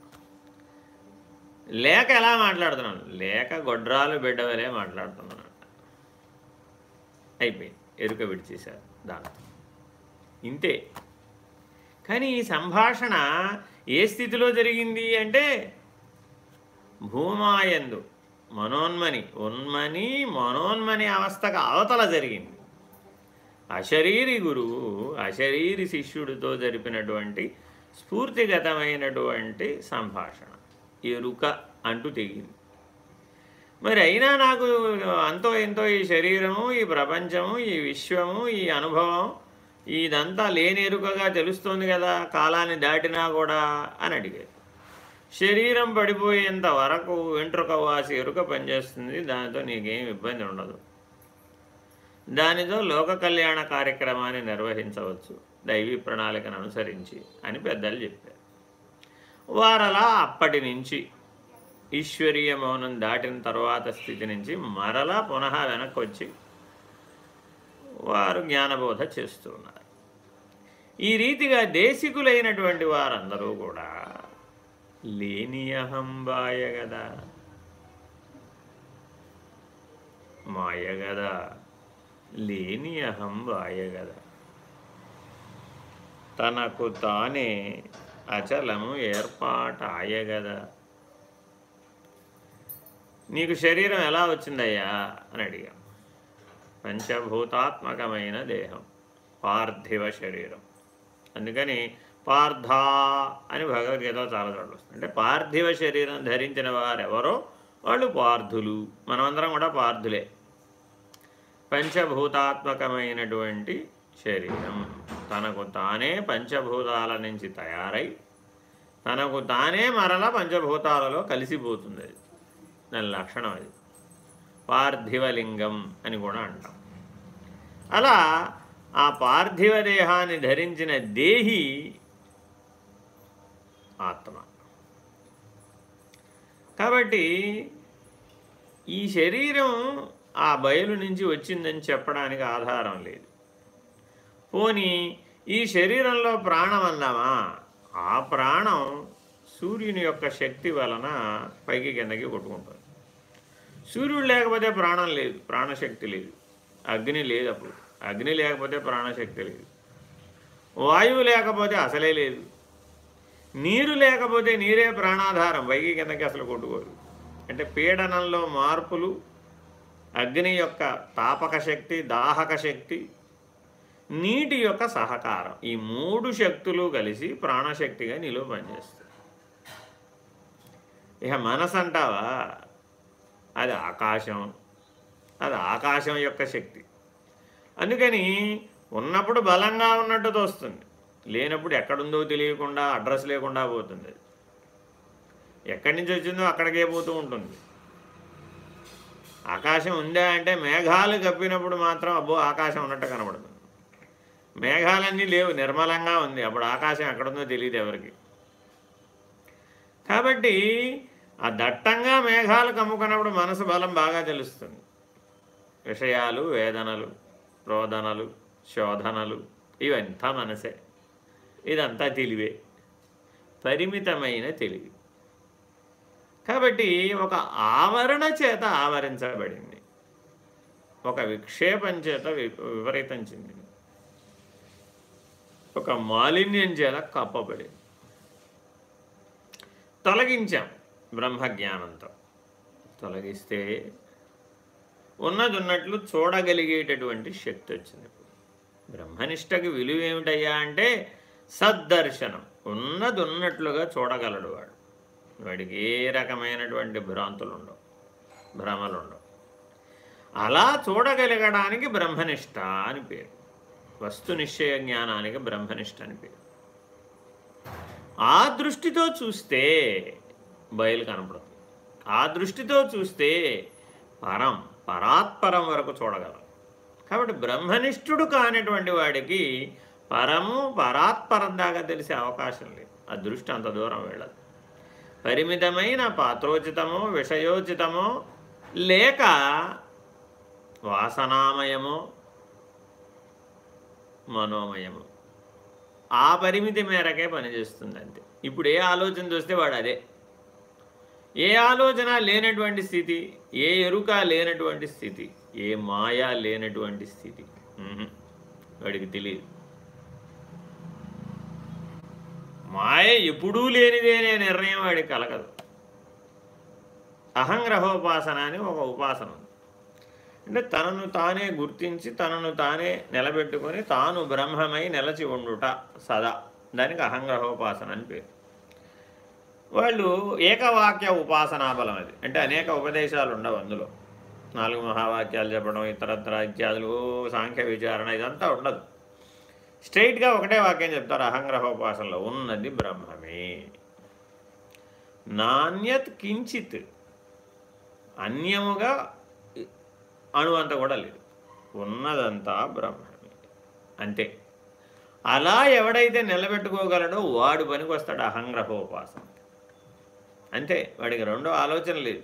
లేక ఎలా మాట్లాడుతున్నాను? లేక గొడ్రాలు బిడ్డవలే మాట్లాడుతున్నాను. అయిపోయింది. ఎరుక విడిచేశారు దాంతో ఇంతే. కానీ ఈ సంభాషణ ఏ స్థితిలో జరిగింది అంటే భూమాయందు మనోన్మని ఉన్మని మనోన్మని అవస్థకు అవతల జరిగింది. అశరీరి గురువు అశరీరి శిష్యుడితో జరిపినటువంటి స్ఫూర్తిగతమైనటువంటి సంభాషణ. ఎరుక అంటూ తెగింది. మరి అయినా నాకు అంతో ఎంతో ఈ శరీరము ఈ ప్రపంచము ఈ విశ్వము ఈ అనుభవం ఇదంతా లేని ఎరుకగా తెలుస్తోంది కదా కాలాన్ని దాటినా కూడా అని అడిగారు. శరీరం పడిపోయేంత వరకు వెంట్రుక వాసి ఎరుక పనిచేస్తుంది దానితో నీకేం ఇబ్బంది ఉండదు. దానితో లోక కళ్యాణ కార్యక్రమాన్ని నిర్వహించవచ్చు. దైవీ ప్రణాళికను అనుసరించి అని పెద్దలు చెప్పారు. వారలా అప్పటి నుంచి ఈశ్వరీయ మౌనం దాటిన తర్వాత స్థితి నుంచి మరలా పునః వెనక్కి వచ్చి వారు జ్ఞానబోధ చేస్తున్నారు ఈ రీతిగా దేశికులైనటువంటి వారందరూ కూడా లేని అహంబాయ గదా మాయ గదా లేని అహం వాయగల తనకు తానే అచలము ఏర్పాటాయగదా నీకు శరీరం ఎలా వచ్చిందయ్యా? అని అడిగాం. పంచభూతాత్మకమైన దేహం పార్థివ శరీరం. అందుకని పార్థ అని భగవద్గీత చాలా చోట్ల వస్తుంది. అంటే పార్థివ శరీరం ధరించిన వారెవరో వాళ్ళు పార్థులు. మనమందరం కూడా పార్థులే. పంచభూతాత్మకమైనటువంటి శరీరం. తనకు తానే పంచభూతాల నుంచి తయారై తనకు తానే మరల పంచభూతాలలో కలిసిపోతుంది అది. దాని లక్షణం అది. పార్థివలింగం అని కూడా అంటాం. అలా ఆ పార్థివ దేహాన్ని ధరించిన దేహి ఆత్మ. కాబట్టి ఈ శరీరం ఆ బయలు నుంచి వచ్చిందని చెప్పడానికి ఆధారం లేదు. పోని ఈ శరీరంలో ప్రాణం అందామా ఆ ప్రాణం సూర్యుని యొక్క శక్తి వలన పైకి కిందకి కొట్టుకుంటుంది. సూర్యుడు లేకపోతే ప్రాణం లేదు ప్రాణశక్తి లేదు. అగ్ని లేదు అప్పుడు. అగ్ని లేకపోతే ప్రాణశక్తి లేదు. వాయువు లేకపోతే అసలే లేదు. నీరు లేకపోతే నీరే ప్రాణాధారం పైకి కిందకి అసలు కొట్టుకోదు. అంటే పీడనంలో మార్పులు అగ్ని యొక్క తాపక శక్తి దాహక శక్తి నీటి యొక్క సహకారం. ఈ మూడు శక్తులు కలిసి ప్రాణశక్తిగా నిలువ పనిచేస్తాయి. ఇక మనసు అంటావా? అది ఆకాశం. అది ఆకాశం యొక్క శక్తి. అందుకని ఉన్నప్పుడు బలంగా ఉన్నట్టు తోస్తుంది. లేనప్పుడు ఎక్కడుందో తెలియకుండా అడ్రస్ లేకుండా పోతుంది ఎక్కడి నుంచి వచ్చిందో అక్కడికే పోతూ ఉంటుంది. ఆకాశం ఉందా అంటే మేఘాలు కప్పినప్పుడు మాత్రం అబ్బో ఆకాశం ఉన్నట్టు కనబడుతుంది మేఘాలన్నీ లేవు నిర్మలంగా ఉంది. అప్పుడు ఆకాశం ఎక్కడుందో తెలియదు ఎవరికి. కాబట్టి ఆ దట్టంగా మేఘాలు కమ్ముకున్నప్పుడు మనసు బలం బాగా తెలుస్తుంది. విషయాలు వేదనలు రోదనలు శోధనలు ఇవంతా మనసే. ఇదంతా తెలివే. పరిమితమైన తెలివి. కాబట్టి ఒక ఆవరణ చేత ఆవరించబడింది. ఒక విక్షేపం చేత విపరీతం చెందింది. ఒక మాలిన్యం చేత కప్పబడింది. తొలగించాం బ్రహ్మజ్ఞానంతో. తొలగిస్తే ఉన్నది ఉన్నట్లు చూడగలిగేటటువంటి శక్తి వచ్చింది. బ్రహ్మనిష్టకి విలువ ఏమిటయ్యా అంటే సద్దర్శనం. ఉన్నది ఉన్నట్లుగా చూడగలడు వాడు. వాడికి ఏ రకమైనటువంటి భ్రాంతులు ఉండవు భ్రమలు ఉండవు అలా చూడగలగడానికి బ్రహ్మనిష్ట అని పేరు. వస్తునిశ్చయ జ్ఞానానికి బ్రహ్మనిష్ట అని పేరు. ఆ దృష్టితో చూస్తే బయలు కనపడుతుంది ఆ దృష్టితో చూస్తే పరం పరాత్పరం వరకు చూడగలం కాబట్టి బ్రహ్మనిష్ఠుడు కానిటువంటి వాడికి పరము పరాత్పరం దాకా తెలిసే అవకాశం లేదు. ఆ దృష్టి అంత దూరం వెళ్ళదు. పరిమితమైన పాత్రోచితమో విషయోచితమో లేక వాసనామయమో మనోమయము. ఆ పరిమితి మేరకే పనిచేస్తుంది అంతే ఇప్పుడు ఏ ఆలోచన చూస్తే వాడు అదే. ఏ ఆలోచన లేనటువంటి స్థితి ఏ ఎరుక లేనటువంటి స్థితి ఏ మాయా లేనటువంటి స్థితి. వాడికి తెలియదు మాయ ఎప్పుడూ లేనిదే అనే నిర్ణయం వాడికి కలగదు. అహంగ్రహోపాసన అని ఒక ఉపాసన అంటే తనను తానే గుర్తించి తనను తానే నిలబెట్టుకొని తాను బ్రహ్మమై నిలచి ఉండుట సదా. దానికి అహంగ్రహోపాసన అని పేరు. వాళ్ళు ఏకవాక్య ఉపాసనా బలం అది. అంటే అనేక ఉపదేశాలు ఉండవు అందులో. నాలుగు మహావాక్యాలు చెప్పడం ఇతరత్ర ఇత్యాదులు సాంఖ్య విచారణ ఇదంతా ఉండదు. స్ట్రైట్గా ఒకటే వాక్యం చెప్తారు అహంగ్రహోపాసనలో ఉన్నది బ్రహ్మమే. నాణ్యత్ కించిత్. అన్యముగా అణువంత కూడా లేదు. ఉన్నదంతా బ్రహ్మమే. అంతే. అలా ఎవడైతే నిలబెట్టుకోగలడో వాడు పనికి వస్తాడు అహంగ్రహోపాసన. అంతే. వాడికి రెండో ఆలోచన లేదు.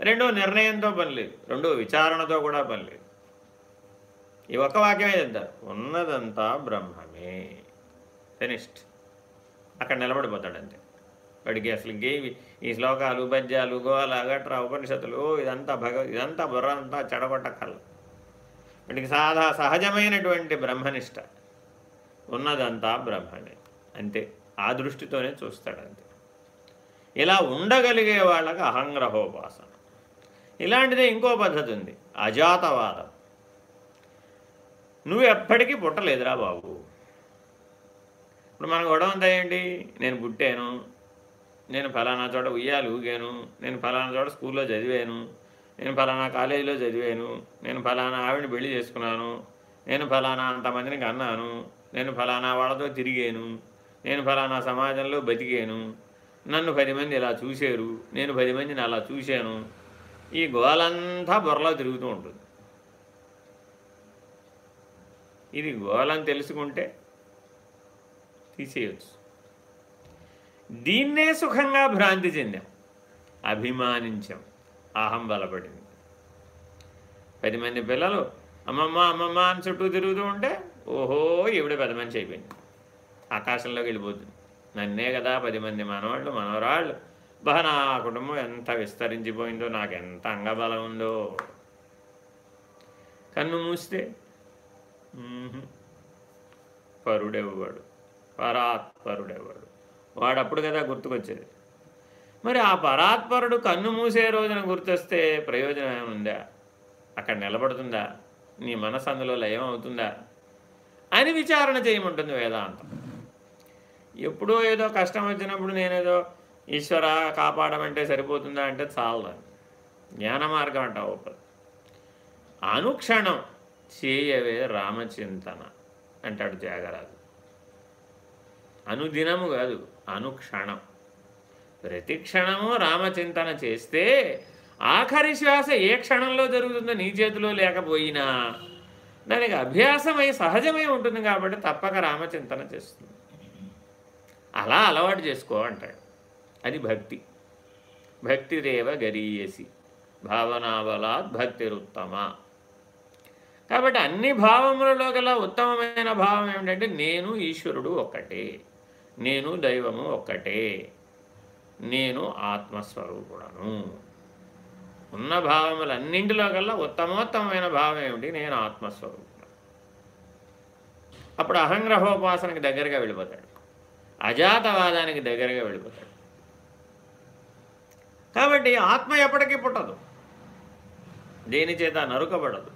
రెండో నిర్ణయంతో పని లేదు. రెండో విచారణతో కూడా పని లేదు. ఈ ఒక్క వాక్యమే చెప్తారు. ఉన్నదంతా బ్రహ్మమే. ఫినిష్డ్. అక్కడ నిలబడిపోతాడు అంతే వాడికి అసలు గేవి ఈ శ్లోకాలు పద్యాలు గోల గట్ర ఉపనిషత్తులు ఇదంతా భగవ ఇదంతా బుర్ర అంతా చెడగొట్టకల్ల వాడికి సాధా సహజమైనటువంటి బ్రహ్మనిష్ట. ఉన్నదంతా బ్రహ్మమే. అంతే. ఆ దృష్టితోనే చూస్తాడు అంతే ఇలా ఉండగలిగే వాళ్ళకి అహంగ్రహోపాసన. ఇలాంటిదే ఇంకో పద్ధతి ఉంది. అజాతవాదం. నువ్వు ఎప్పటికీ పుట్టలేదురా బాబు. ఇప్పుడు మన గొడవ అంతా ఏంటి? నేను పుట్టాను నేను ఫలానా చోట ఉయ్యాలు ఊగాను నేను ఫలానా చోట స్కూల్లో చదివాను నేను ఫలానా కాలేజీలో చదివాను నేను ఫలానా ఆవిడని పెళ్ళి చేసుకున్నాను నేను ఫలానా అంతమందిని కన్నాను నేను ఫలానా వాళ్ళతో తిరిగాను నేను ఫలానా సమాజంలో బతికాను నన్ను పది మంది ఇలా చూశారు నేను పది మందిని అలా చూశాను. ఈ గోలంతా బుర్రలో తిరుగుతూ ఉంటుంది. ఇది గోలని తెలుసుకుంటే తీసేయచ్చు. దీన్నే సుఖంగా భ్రాంతి చెందాం. అభిమానించాం. అహం బలపడింది. పది మంది పిల్లలు అమ్మమ్మ అమ్మమ్మ అని చుట్టూ తిరుగుతూ ఉంటే ఓహో ఈవిడ పెద్ద మనిషి అయిపోయింది. ఆకాశంలోకి వెళ్ళిపోతుంది. నన్నే కదా పది మంది మనవాళ్ళు మనవరాళ్ళు. బహ నా కుటుంబం ఎంత విస్తరించిపోయిందో నాకు ఎంత అంగబలం ఉందో. కన్ను మూస్తే పరుడెవ్వడు. పరాత్పరుడెవ్వడు. వాడప్పుడు కదా గుర్తుకొచ్చేది. మరి ఆ పరాత్పరుడు కన్ను మూసే రోజున గుర్తొస్తే ప్రయోజనం ఏముందా? అక్కడ నిలబడుతుందా? నీ మనసు అందులో లయం అవుతుందా? అని విచారణ చేయమంటుంది వేదాంతం. ఎప్పుడో ఏదో కష్టం వచ్చినప్పుడు నేనేదో ఈశ్వర కాపాడమంటే సరిపోతుందా అంటే చాలదని జ్ఞాన మార్గం అంట అనుక్షణం చేయవే రామచింతన అంటాడు త్యాగరాజు. అనుదినము కాదు అనుక్షణం. ప్రతి క్షణము రామచింతన చేస్తే ఆఖరి శ్వాస ఏ క్షణంలో జరుగుతుందో నీ చేతిలో లేకపోయినా దానికి అభ్యాసమై సహజమై ఉంటుంది కాబట్టి తప్పక రామచింతన చేస్తుంది. అలా అలవాటు చేసుకో అంటాడు. అది భక్తి. భక్తిరేవ గరీయసి. భావనాబలాత్ భక్తిరుత్తమ. కాబట్టి అన్ని భావములలో గల ఉత్తమమైన భావం ఏమిటంటే నేను ఈశ్వరుడు ఒక్కటే. నేను దైవము ఒక్కటే. నేను ఆత్మస్వరూపుడను. ఉన్న భావములన్నింటిలో కల్లా ఉత్తమోత్తమైన భావం ఏమిటి? నేను ఆత్మస్వరూపుడు అప్పుడు అహంగ్రహోపాసనకి దగ్గరగా వెళ్ళిపోతాడు. అజాతవాదానికి దగ్గరగా వెళ్ళిపోతాడు. కాబట్టి ఆత్మ ఎప్పటికీ పుట్టదు. దేని చేత నరుకబడదు.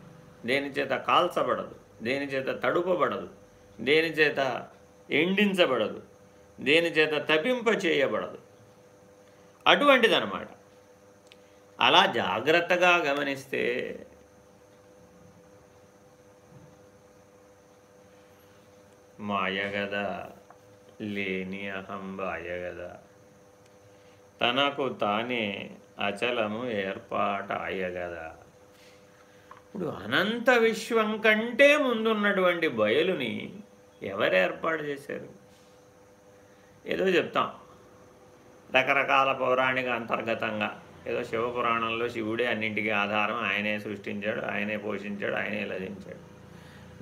దేని చేత కాల్చబడదు దేని చేత తడుపబడదు దేని చేత ఎండించబడదు దేని చేత తపింప చేయబడదు అటువంటిదనమాట అలా జాగ్రత్తగా గమనిస్తే మాయగదా లేని అహం బాయగద. తనకు తానే అచలము ఏర్పాటాయగదా. ఇప్పుడు అనంత విశ్వం కంటే ముందున్నటువంటి బయలుని ఎవరు ఏర్పాటు చేశారు? ఏదో చెప్తాం. రకరకాల పౌరాణిక అంతర్గతంగా. ఏదో శివపురాణంలో శివుడే అన్నింటికీ ఆధారం. ఆయనే సృష్టించాడు ఆయనే పోషించాడు ఆయనే లభించాడు.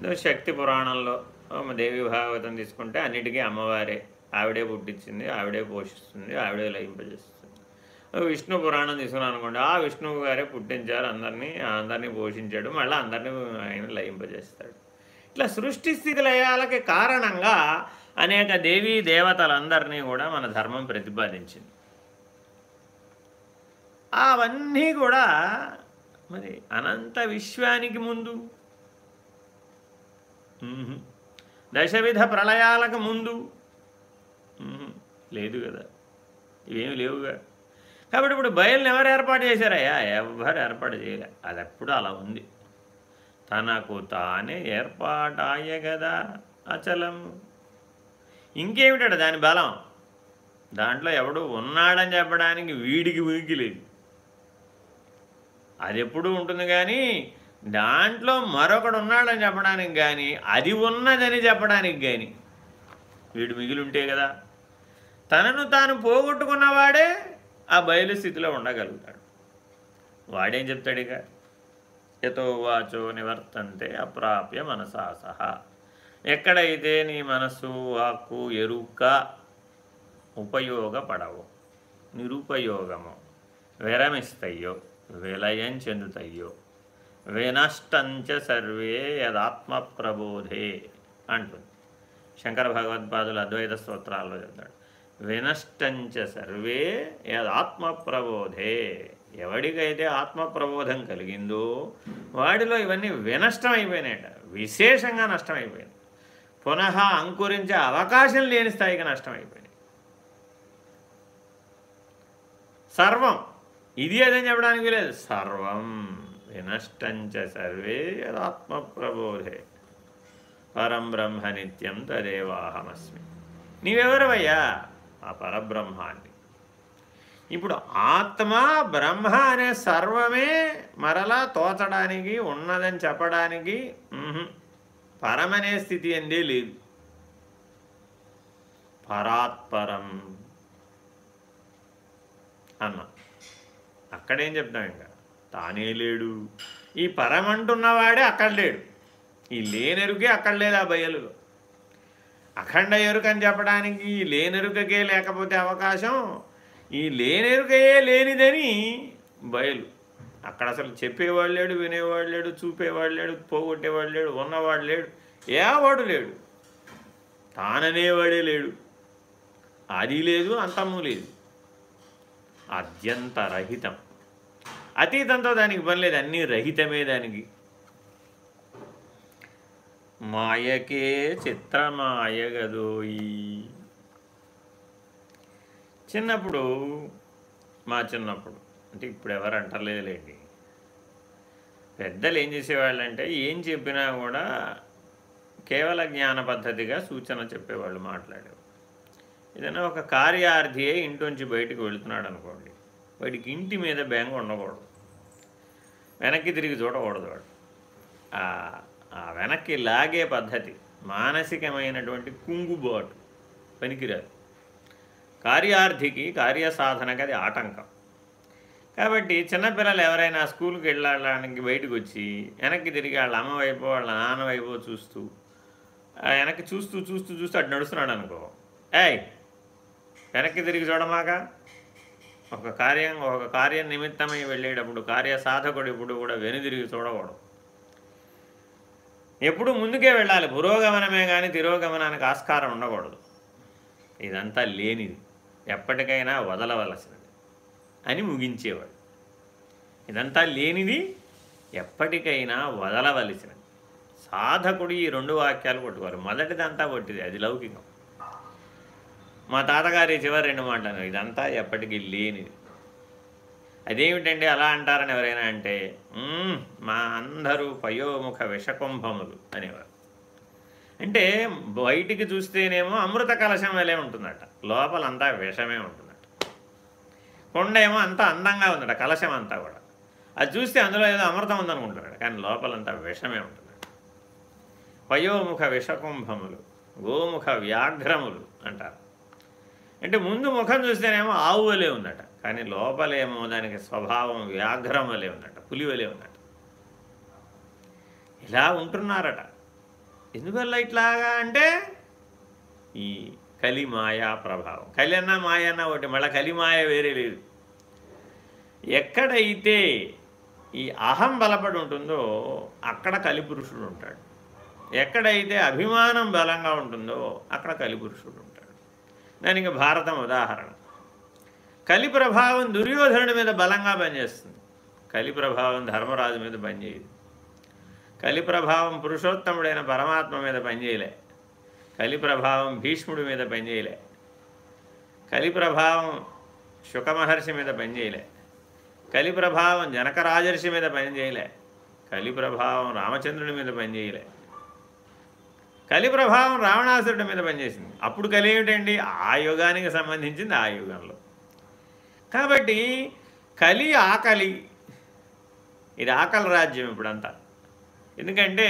ఏదో శక్తి పురాణంలో దేవి భాగవతం తీసుకుంటే అన్నిటికీ అమ్మవారే. ఆవిడే పుట్టించింది ఆవిడే పోషిస్తుంది ఆవిడే లయింపజేస్తుంది విష్ణు పురాణం తీసుకున్నాను అనుకోండి. ఆ విష్ణువు గారే పుట్టించారు. అందరినీ అందరినీ పోషించాడు. మళ్ళీ అందరినీ ఆయన లయింపజేస్తాడు. ఇట్లా సృష్టి స్థితి లయాలకి కారణంగా అనేక దేవీ దేవతలందరినీ కూడా మన ధర్మం ప్రతిపాదించింది. అవన్నీ కూడా మరి అనంత విశ్వానికి ముందు. దశవిధ ప్రళయాలకు ముందు. లేదు కదా. ఇవేమి లేవుగా. కాబట్టి ఇప్పుడు బయలుని ఎవరు ఏర్పాటు చేశారయ్యా ఎవరు ఏర్పాటు చేయలే. అది ఎప్పుడు అలా ఉంది. తనకు తానే ఏర్పాటాయ కదా అచలం. ఇంకేమిటాడు దాని బలం? దాంట్లో ఎవడు ఉన్నాడని చెప్పడానికి వీడికి వీడికి లేదు. అది ఎప్పుడు ఉంటుంది కానీ దాంట్లో మరొకడు ఉన్నాడని చెప్పడానికి కానీ అది ఉన్నదని చెప్పడానికి కానీ వీడు మిగిలి ఉంటే కదా. తనను తాను పోగొట్టుకున్నవాడే ఆ బయలు స్థితిలో ఉండగలుగుతాడు. వాడేం చెప్తాడు ఇక? ఎతో వాచో నివర్తంతే అప్రాప్య మనసాసహ ఎక్కడైతే నీ మనస్సు వాక్కు ఎరుక ఉపయోగపడవు నిరుపయోగము విరమిస్తయ్యో విలయం చెందుతయ్యో వినష్టంచ సర్వే యదాత్మ ప్రబోధే అంటుంది. శంకర భగవద్పాదులు అద్వైత స్తోత్రాల్లో చెప్తాడు. వినష్టంచ సర్వే యదాత్మప్రబోధే. ఎవడికైతే ఆత్మప్రబోధం కలిగిందో వాడిలో ఇవన్నీ వినష్టమైపోయినాయట. విశేషంగా నష్టమైపోయింది పునః అంకురించే అవకాశం లేని స్థాయికి నష్టమైపోయింది సర్వం. ఇది అదని చెప్పడానికి లేదు సర్వం. వినష్టంచ సర్వే యదాత్మప్రబోధే. పరం బ్రహ్మ నిత్యం తదేవాహమస్మి. నీవెవరవయ్యా ఆ పరబ్రహ్మాన్ని. ఇప్పుడు ఆత్మ బ్రహ్మ అనే సర్వమే మరలా తోచడానికి ఉన్నదని చెప్పడానికి పరమనే స్థితి అందే లేదు. పరాత్పరం అన్న. అక్కడేం చెప్తాం ఇంకా? తానే లేడు. ఈ పరమంటున్నవాడే అక్కడ లేడు. ఈ లేనెరుకే అక్కడ లేదు ఆ బయలులో. అఖండ ఎరుకని చెప్పడానికి ఈ లేనెరుకకే లేకపోతే అవకాశం ఈ లేనెరుకయే లేనిదని బయలు. అక్కడ అసలు చెప్పేవాడు లేడు వినేవాడు లేడు చూపేవాడు లేడు పోగొట్టేవాడు లేడు ఉన్నవాడు లేడు ఏవాడు లేడు. తాననేవాడే లేడు. అది లేదు అంతము లేదు. అత్యంత రహితం. అతీతంతో దానికి పని లేదు అన్నీ రహితమే దానికి. మాయకే చిత్రమాయగదోయి. చిన్నప్పుడు మా చిన్నప్పుడు అంటే ఇప్పుడు ఎవరు అంటలేదులేండి. పెద్దలు ఏం చేసేవాళ్ళంటే ఏం చెప్పినా కూడా కేవల జ్ఞాన పద్ధతిగా సూచన చెప్పేవాళ్ళు మాట్లాడేవాళ్ళు ఏదైనా ఒక కార్యార్థి ఇంటి బయటకు వెళుతున్నాడు అనుకోండి వాడికి ఇంటి మీద బెంగ ఉండకూడదు. వెనక్కి తిరిగి చూడకూడదు వాడు. ఆ వెనక్కి లాగే పద్ధతి మానసికమైనటువంటి కుంగుబాటు పనికిరాదు. కార్యార్థికి కార్యసాధనకి అది ఆటంకం. కాబట్టి చిన్నపిల్లలు ఎవరైనా స్కూల్కి వెళ్ళడానికి బయటకు వచ్చి వెనక్కి తిరిగి వాళ్ళ అమ్మ వైపు వాళ్ళ నాన్న వైపు చూస్తూ వెనక్కి చూస్తూ చూస్తూ చూస్తూ అటు నడుస్తున్నాడు అనుకో ఏయ్ వెనక్కి తిరిగి చూడమాక ఒక కార్యం ఒక కార్యం నిమిత్తమై వెళ్ళేటప్పుడు కార్య సాధకుడు ఇప్పుడు కూడా వెనుదిరిగి చూడకూడదు. ఎప్పుడు ముందుకే వెళ్ళాలి. పురోగమనమే కానీ తిరోగమనానికి ఆస్కారం ఉండకూడదు. ఇదంతా లేనిది. ఎప్పటికైనా వదలవలసినది అని ముగించేవాడు. ఇదంతా లేనిది ఎప్పటికైనా వదలవలసినది. సాధకుడు ఈ రెండు వాక్యాలు కొట్టుకోవాలి. మొదటిదంతా కొట్టిది అది లౌకికం. మా తాతగారి చివరి రెండు మాటలు ఇదంతా ఎప్పటికీ లేనిది. అదేమిటండి అలా అంటారని ఎవరైనా అంటే మా అందరూ పయోముఖ విషకుంభములు అనేవారు. అంటే బయటికి చూస్తేనేమో అమృత కలశం వలే ఉంటుందట లోపలంతా విషమే ఉంటుందట. కొండ ఏమో అంతా అందంగా ఉందట కలశం అంతా కూడా. అది చూస్తే అందులో ఏదో అమృతం ఉందనుకుంటున్నాడు కానీ లోపలంతా విషమే ఉంటుందట. పయోముఖ విషకుంభములు గోముఖ వ్యాఘ్రములు అంటారు. అంటే ముందు ముఖం చూస్తేనేమో ఆవు వలే ఉందట. కానీ లోపలేమో దానికి స్వభావం వ్యాఘ్రం వలె ఉందట పులి వలే ఉందట ఇలా ఉంటున్నారట. ఎందువల్ల ఇట్లాగా అంటే ఈ కలి మాయా ప్రభావం. కలి అన్న మాయ అన్న ఒకటి మళ్ళీ కలిమాయ వేరే లేదు. ఎక్కడైతే ఈ అహం బలపడి ఉంటుందో అక్కడ కలిపురుషుడు ఉంటాడు. ఎక్కడైతే అభిమానం బలంగా ఉంటుందో అక్కడ కలిపురుషుడు ఉంటాడు. దానికి భారతం ఉదాహరణ. కలి ప్రభావం దుర్యోధనుడి మీద బలంగా పనిచేస్తుంది. కలి ప్రభావం ధర్మరాజు మీద పనిచేయదు. కలి ప్రభావం పురుషోత్తముడైన పరమాత్మ మీద పనిచేయలే. కలి ప్రభావం భీష్ముడి మీద పనిచేయలే. కలి ప్రభావం శుకమహర్షి మీద పనిచేయలే. కలి ప్రభావం జనక రాజర్షి మీద పనిచేయలే. కలి ప్రభావం రామచంద్రుడి మీద పనిచేయలే. కలి ప్రభావం రావణాసురుడి మీద పనిచేసింది. అప్పుడు కలి ఏమిటండి? ఆ యుగానికి సంబంధించింది ఆ యుగంలో. కాబట్టి కలి ఆకలి. ఇది ఆకలి రాజ్యం ఇప్పుడంతా. ఎందుకంటే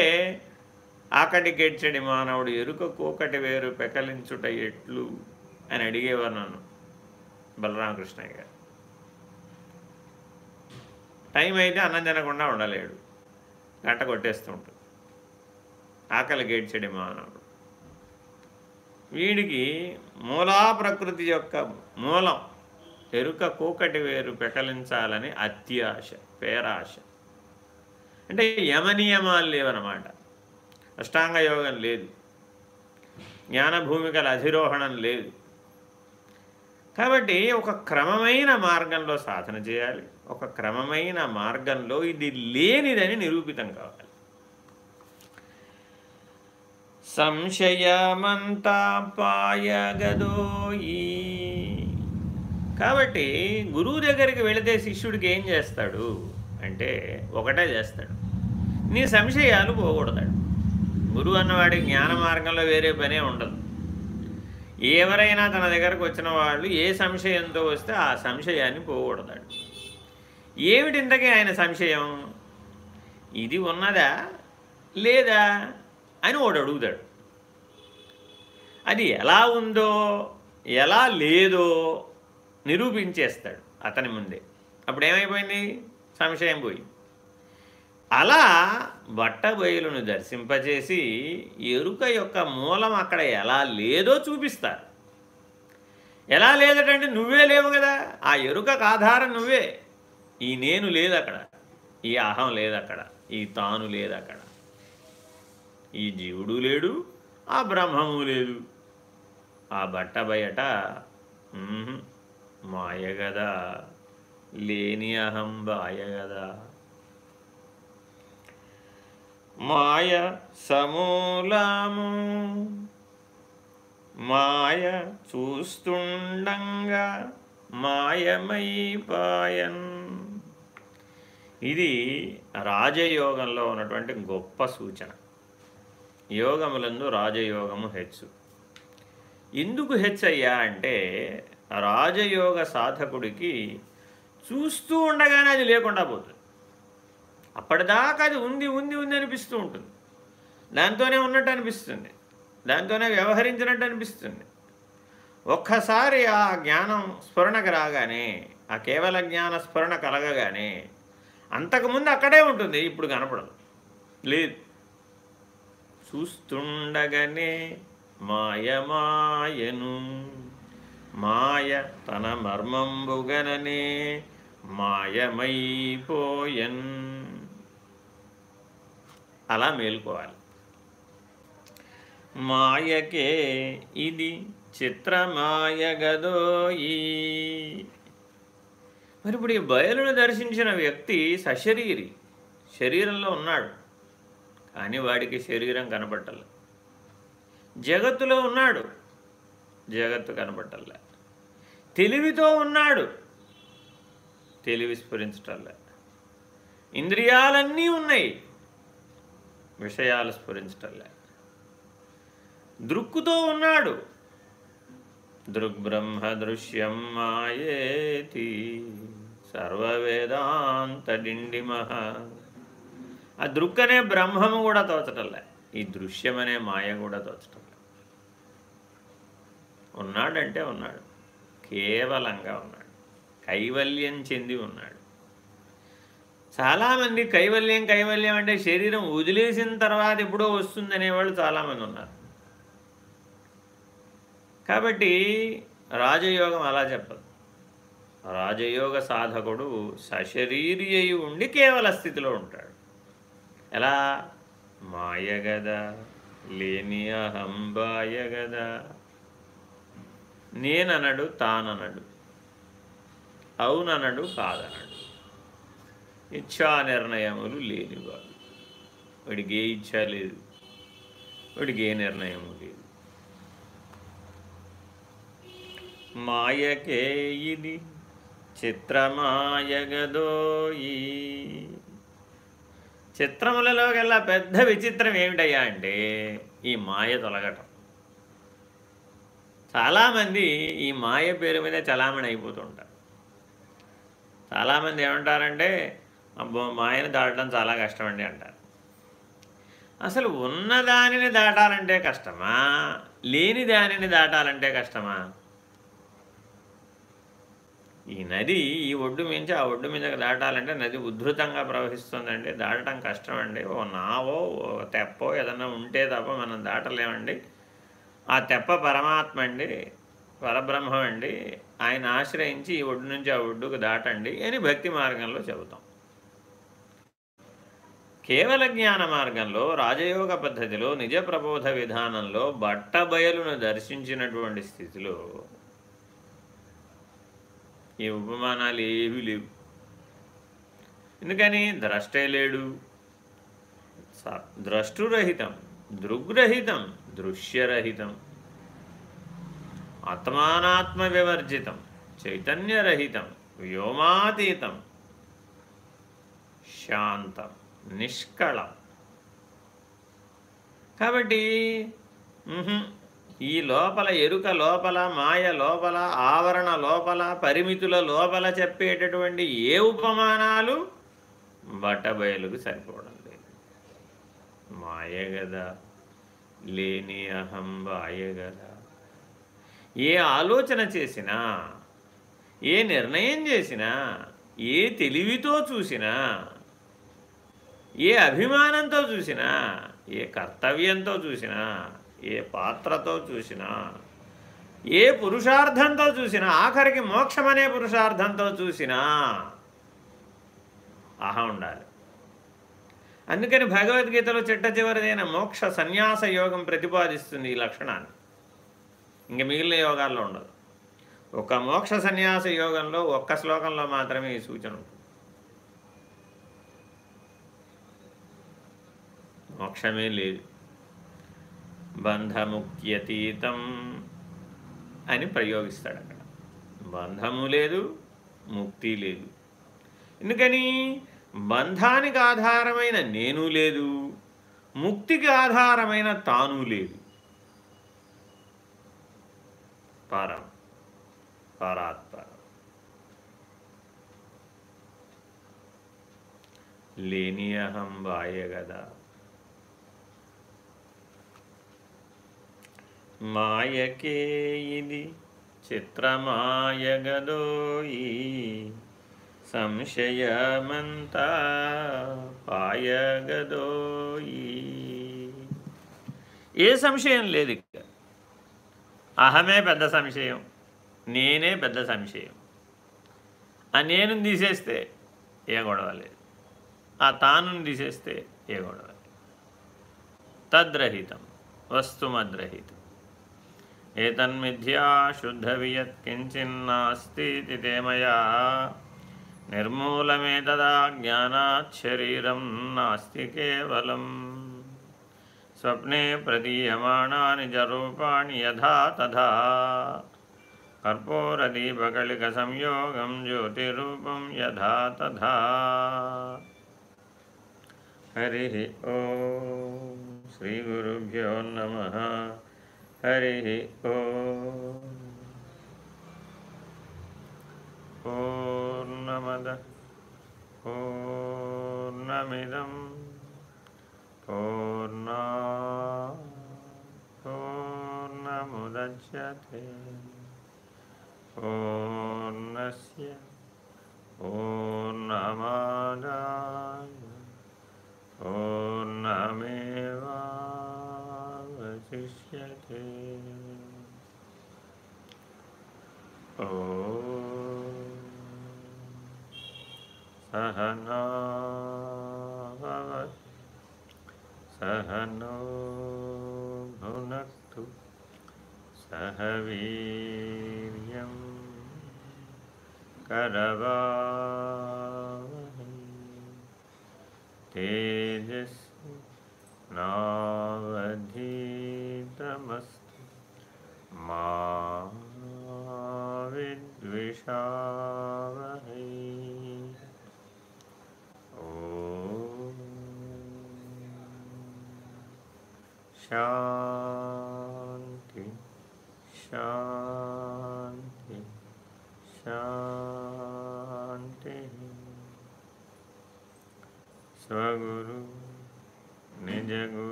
ఆకటి గెడ్చడి మానవుడు ఎరుక కోకటి వేరు పెకలించుట ఎట్లు అని అడిగేవారు నన్ను బలరామకృష్ణయ్య గారు. టైం అయితే అన్నం తినకుండా ఉండలేడు. గంట కొట్టేస్తుంటుంది ఆకలి గేడ్చడి మానవుడు. వీడికి మూలా ప్రకృతి యొక్క మూలం ఎరుక కూకటి వేరు పెకలించాలని అత్యాశ పేరాశ. అంటే యమనియమాలు లేవన్నమాట అష్టాంగ యోగం లేదు. జ్ఞానభూమికల అధిరోహణం లేదు. కాబట్టి ఒక క్రమమైన మార్గంలో సాధన చేయాలి. ఒక క్రమమైన మార్గంలో ఇది లేనిదని నిరూపితం కావాలి. సంశయమంతా పాయగదోయీ. కాబట్టి గురువు దగ్గరికి వెళితే శిష్యుడికి ఏం చేస్తాడు? అంటే ఒకటే చేస్తాడు. నీ సంశయాలు పోకూడదాడు గురువు అన్నవాడి జ్ఞాన మార్గంలో వేరే పనే ఉండదు. ఎవరైనా తన దగ్గరకు వచ్చిన వాళ్ళు ఏ సంశయంతో వస్తే ఆ సంశయాన్ని పోకూడదాడు ఏమిటి ఇంతకీ ఆయన సంశయం? ఇది ఉన్నదా? లేదా? అని వాడు అడుగుతాడు. అది ఎలా ఉందో ఎలా లేదో నిరూపించేస్తాడు అతని ముందే. అప్పుడు ఏమైపోయింది? సంశయం పోయి. అలా బట్టబయలును దర్శింపచేసి ఎరుక యొక్క మూలం అక్కడ ఎలా లేదో చూపిస్తారు. ఎలా లేదటంటే నువ్వే లేవు కదా. ఆ ఎరుకకు ఆధారం నువ్వే. ఈ నేను లేదు అక్కడ. ఈ అహం లేదు అక్కడ. ఈ తాను లేదు అక్కడ. ఈ జీవుడు లేడు ఆ బ్రహ్మము లేదు. ఆ బట్ట బయట మాయ గదా లేని అహం బాయ గదా. మాయ సమూలాము మాయ చూస్తుండంగా మాయమైపాయన్ ఇది రాజయోగంలో ఉన్నటువంటి గొప్ప సూచన. యోగములందు రాజయోగము హెచ్చు. ఎందుకు హెచ్చయ్యా అంటే రాజయోగ సాధకుడికి చూస్తూ ఉండగానే అది లేకుండా పోతుంది. అప్పటిదాకా అది ఉంది ఉంది ఉంది అనిపిస్తూ ఉంటుంది. దాంతోనే ఉన్నట్టు అనిపిస్తుంది. దాంతోనే వ్యవహరించినట్టు అనిపిస్తుంది. ఒక్కసారి ఆ జ్ఞానం స్ఫురణకు రాగానే ఆ కేవల జ్ఞాన స్ఫురణ కలగగానే అంతకుముందు అక్కడే ఉంటుంది ఇప్పుడు కనపడదు. లేదు. చూస్తుండగానే మాయమాయను మాయ తన మర్మంబుగననే మాయమైపోయన్ అలా మేల్కోవాలి. మాయకే ఇది చిత్రమాయగదోయి మరి ఇప్పుడు ఈ బయలును దర్శించిన వ్యక్తి సశరీరి శరీరంలో ఉన్నాడు. కానీ వాడికి శరీరం కనపట్టలే జగత్తులో ఉన్నాడు. జగత్తు కనపట్టలే తెలివితో ఉన్నాడు. తెలివి స్ఫురించటంలే. ఇంద్రియాలన్నీ ఉన్నాయి. విషయాలు స్ఫురించటంలే. దృక్కుతో ఉన్నాడు. దృగ్బ్రహ్మ దృశ్యం మాయేతి. సర్వవేదాంత డిండిమహ. ఆ దృక్కనే బ్రహ్మము కూడా తోచటంలే. ఈ దృశ్యమనే మాయ కూడా తోచటంలే. ఉన్నాడంటే ఉన్నాడు. కేవలంగా ఉన్నాడు. కైవల్యం చెంది ఉన్నాడు. చాలామంది కైవల్యం కైవల్యం అంటే శరీరం వదిలేసిన తర్వాత ఎప్పుడో వస్తుంది అనేవాళ్ళు చాలామంది ఉన్నారు. కాబట్టి రాజయోగం అలా చెప్పదు. రాజయోగ సాధకుడు సశరీరి అయి ఉండి కేవల స్థితిలో ఉంటాడు. ఎలా? మాయగద లేని అహంబాయగద నేననడు తాననడు. అవుననడు కాదనడు. ఇచ్ఛా నిర్ణయములు లేనివాడు. వాడికి ఏ ఇచ్ఛ లేదు. వాడికి ఏ నిర్ణయము లేదు. మాయకే ఇది చిత్రమాయగదోయి చిత్రములలోకెల్లా పెద్ద విచిత్రం ఏమిటయ్యా అంటే ఈ మాయ తొలగటం. చాలామంది ఈ మాయ పేరు మీద చలామణి అయిపోతుంటారు. చాలామంది ఏమంటారంటే అబ్బో మాయను దాటడం చాలా కష్టం అండి అంటారు. అసలు ఉన్నదానిని దాటాలంటే కష్టమా? లేని దానిని దాటాలంటే కష్టమా? ఈ నది ఈ ఒడ్డు మించి ఆ ఒడ్డు మీదకి దాటాలంటే నది ఉద్ధృతంగా ప్రవహిస్తుందండి. దాటడం కష్టం అండి ఓ నావో ఓ తెప్పో ఏదన్నా ఉంటే తప్ప మనం దాటలేమండి. ఆ తెప్ప పరమాత్మ అండి పరబ్రహ్మం అండి ఆయన ఆశ్రయించి ఈ ఒడ్డు నుంచి ఆ ఒడ్డుకు దాటండి అని భక్తి మార్గంలో చెబుతాం. కేవల జ్ఞాన మార్గంలో రాజయోగ పద్ధతిలో నిజ ప్రబోధ విధానంలో బట్టబయలును దర్శించినటువంటి స్థితిలో ఈ ఉపమానాలు ఏవీ లేవు. ఎందుకని? ద్రష్టే లేడు. ద్రష్టురహితం దృగ్రహితం దృశ్యరహితం. ఆత్మానాత్మ వివర్జితం చైతన్యరహితం వ్యోమాతీతం శాంతం నిష్కళం. కాబట్టి ఈ లోపల ఎరుక లోపల మాయ లోపల ఆవరణ లోపల పరిమితుల లోపల చెప్పేటటువంటి ఏ ఉపమానాలు? బట్టబయలుకు సరిపోవడం లేదు. మాయ కదా లేని అహం వాయగల. గదా ఏ ఆలోచన చేసినా ఏ నిర్ణయం చేసినా ఏ తెలివితో చూసినా ఏ అభిమానంతో చూసినా ఏ కర్తవ్యంతో చూసినా ఏ పాత్రతో చూసినా ఏ పురుషార్థంతో చూసినా ఆఖరికి మోక్షమనే పురుషార్థంతో చూసినా అహం ఉండాలి. అందుకని భగవద్గీతలో చిట్ట చివరిదైన మోక్ష సన్యాస యోగం ప్రతిపాదిస్తుంది ఈ లక్షణాన్ని. ఇంక మిగిలిన యోగాల్లో ఉండదు. ఒక మోక్ష సన్యాస యోగంలో ఒక్క శ్లోకంలో మాత్రమే ఈ సూచన ఉంటుంది. మోక్షమే లేదు. బంధముక్త్యతీతం అని ప్రయోగిస్తాడు అక్కడ. బంధము లేదు ముక్తి లేదు. ఎందుకని? బంధానికి ఆధారమైన నేను లేదు ముక్తికి ఆధారమైన తాను లేదు. పారం పరాత్పరం. లేని అహం బాయగదా మాయకే ఇది చిత్రమాయగదోయి సంశయమంతా పాయగదోయి ఏ సంశయం లేదు ఇక. అహమే పెద్ద సంశయం నేనే పెద్ద సంశయం. ఆ నేను తీసేస్తే ఏ గొడవ లేదు. ఆ తాను తీసేస్తే ఏ గొడవ తద్రహితం వస్తుమద్రహితం. ఏతన్మిథ్యా శుద్ధ వియత్ కించిన్నాస్తి మయా నిర్మూలమేతదా జ్ఞానాత్ శరీరం నాస్తి కేవలం స్వప్నే ప్రదీయమాణాని చ రూపాణి యథా తథా కర్పూరదీపకళిక సంయోగం జ్యోతిరూపం యథా తథా హరి ఓం శ్రీగురుభ్యో నమ హరి పూర్ణమద पूर्णमिदं पूर्णा पूर्णमुदच्यते पूर्णस्य पूर्ण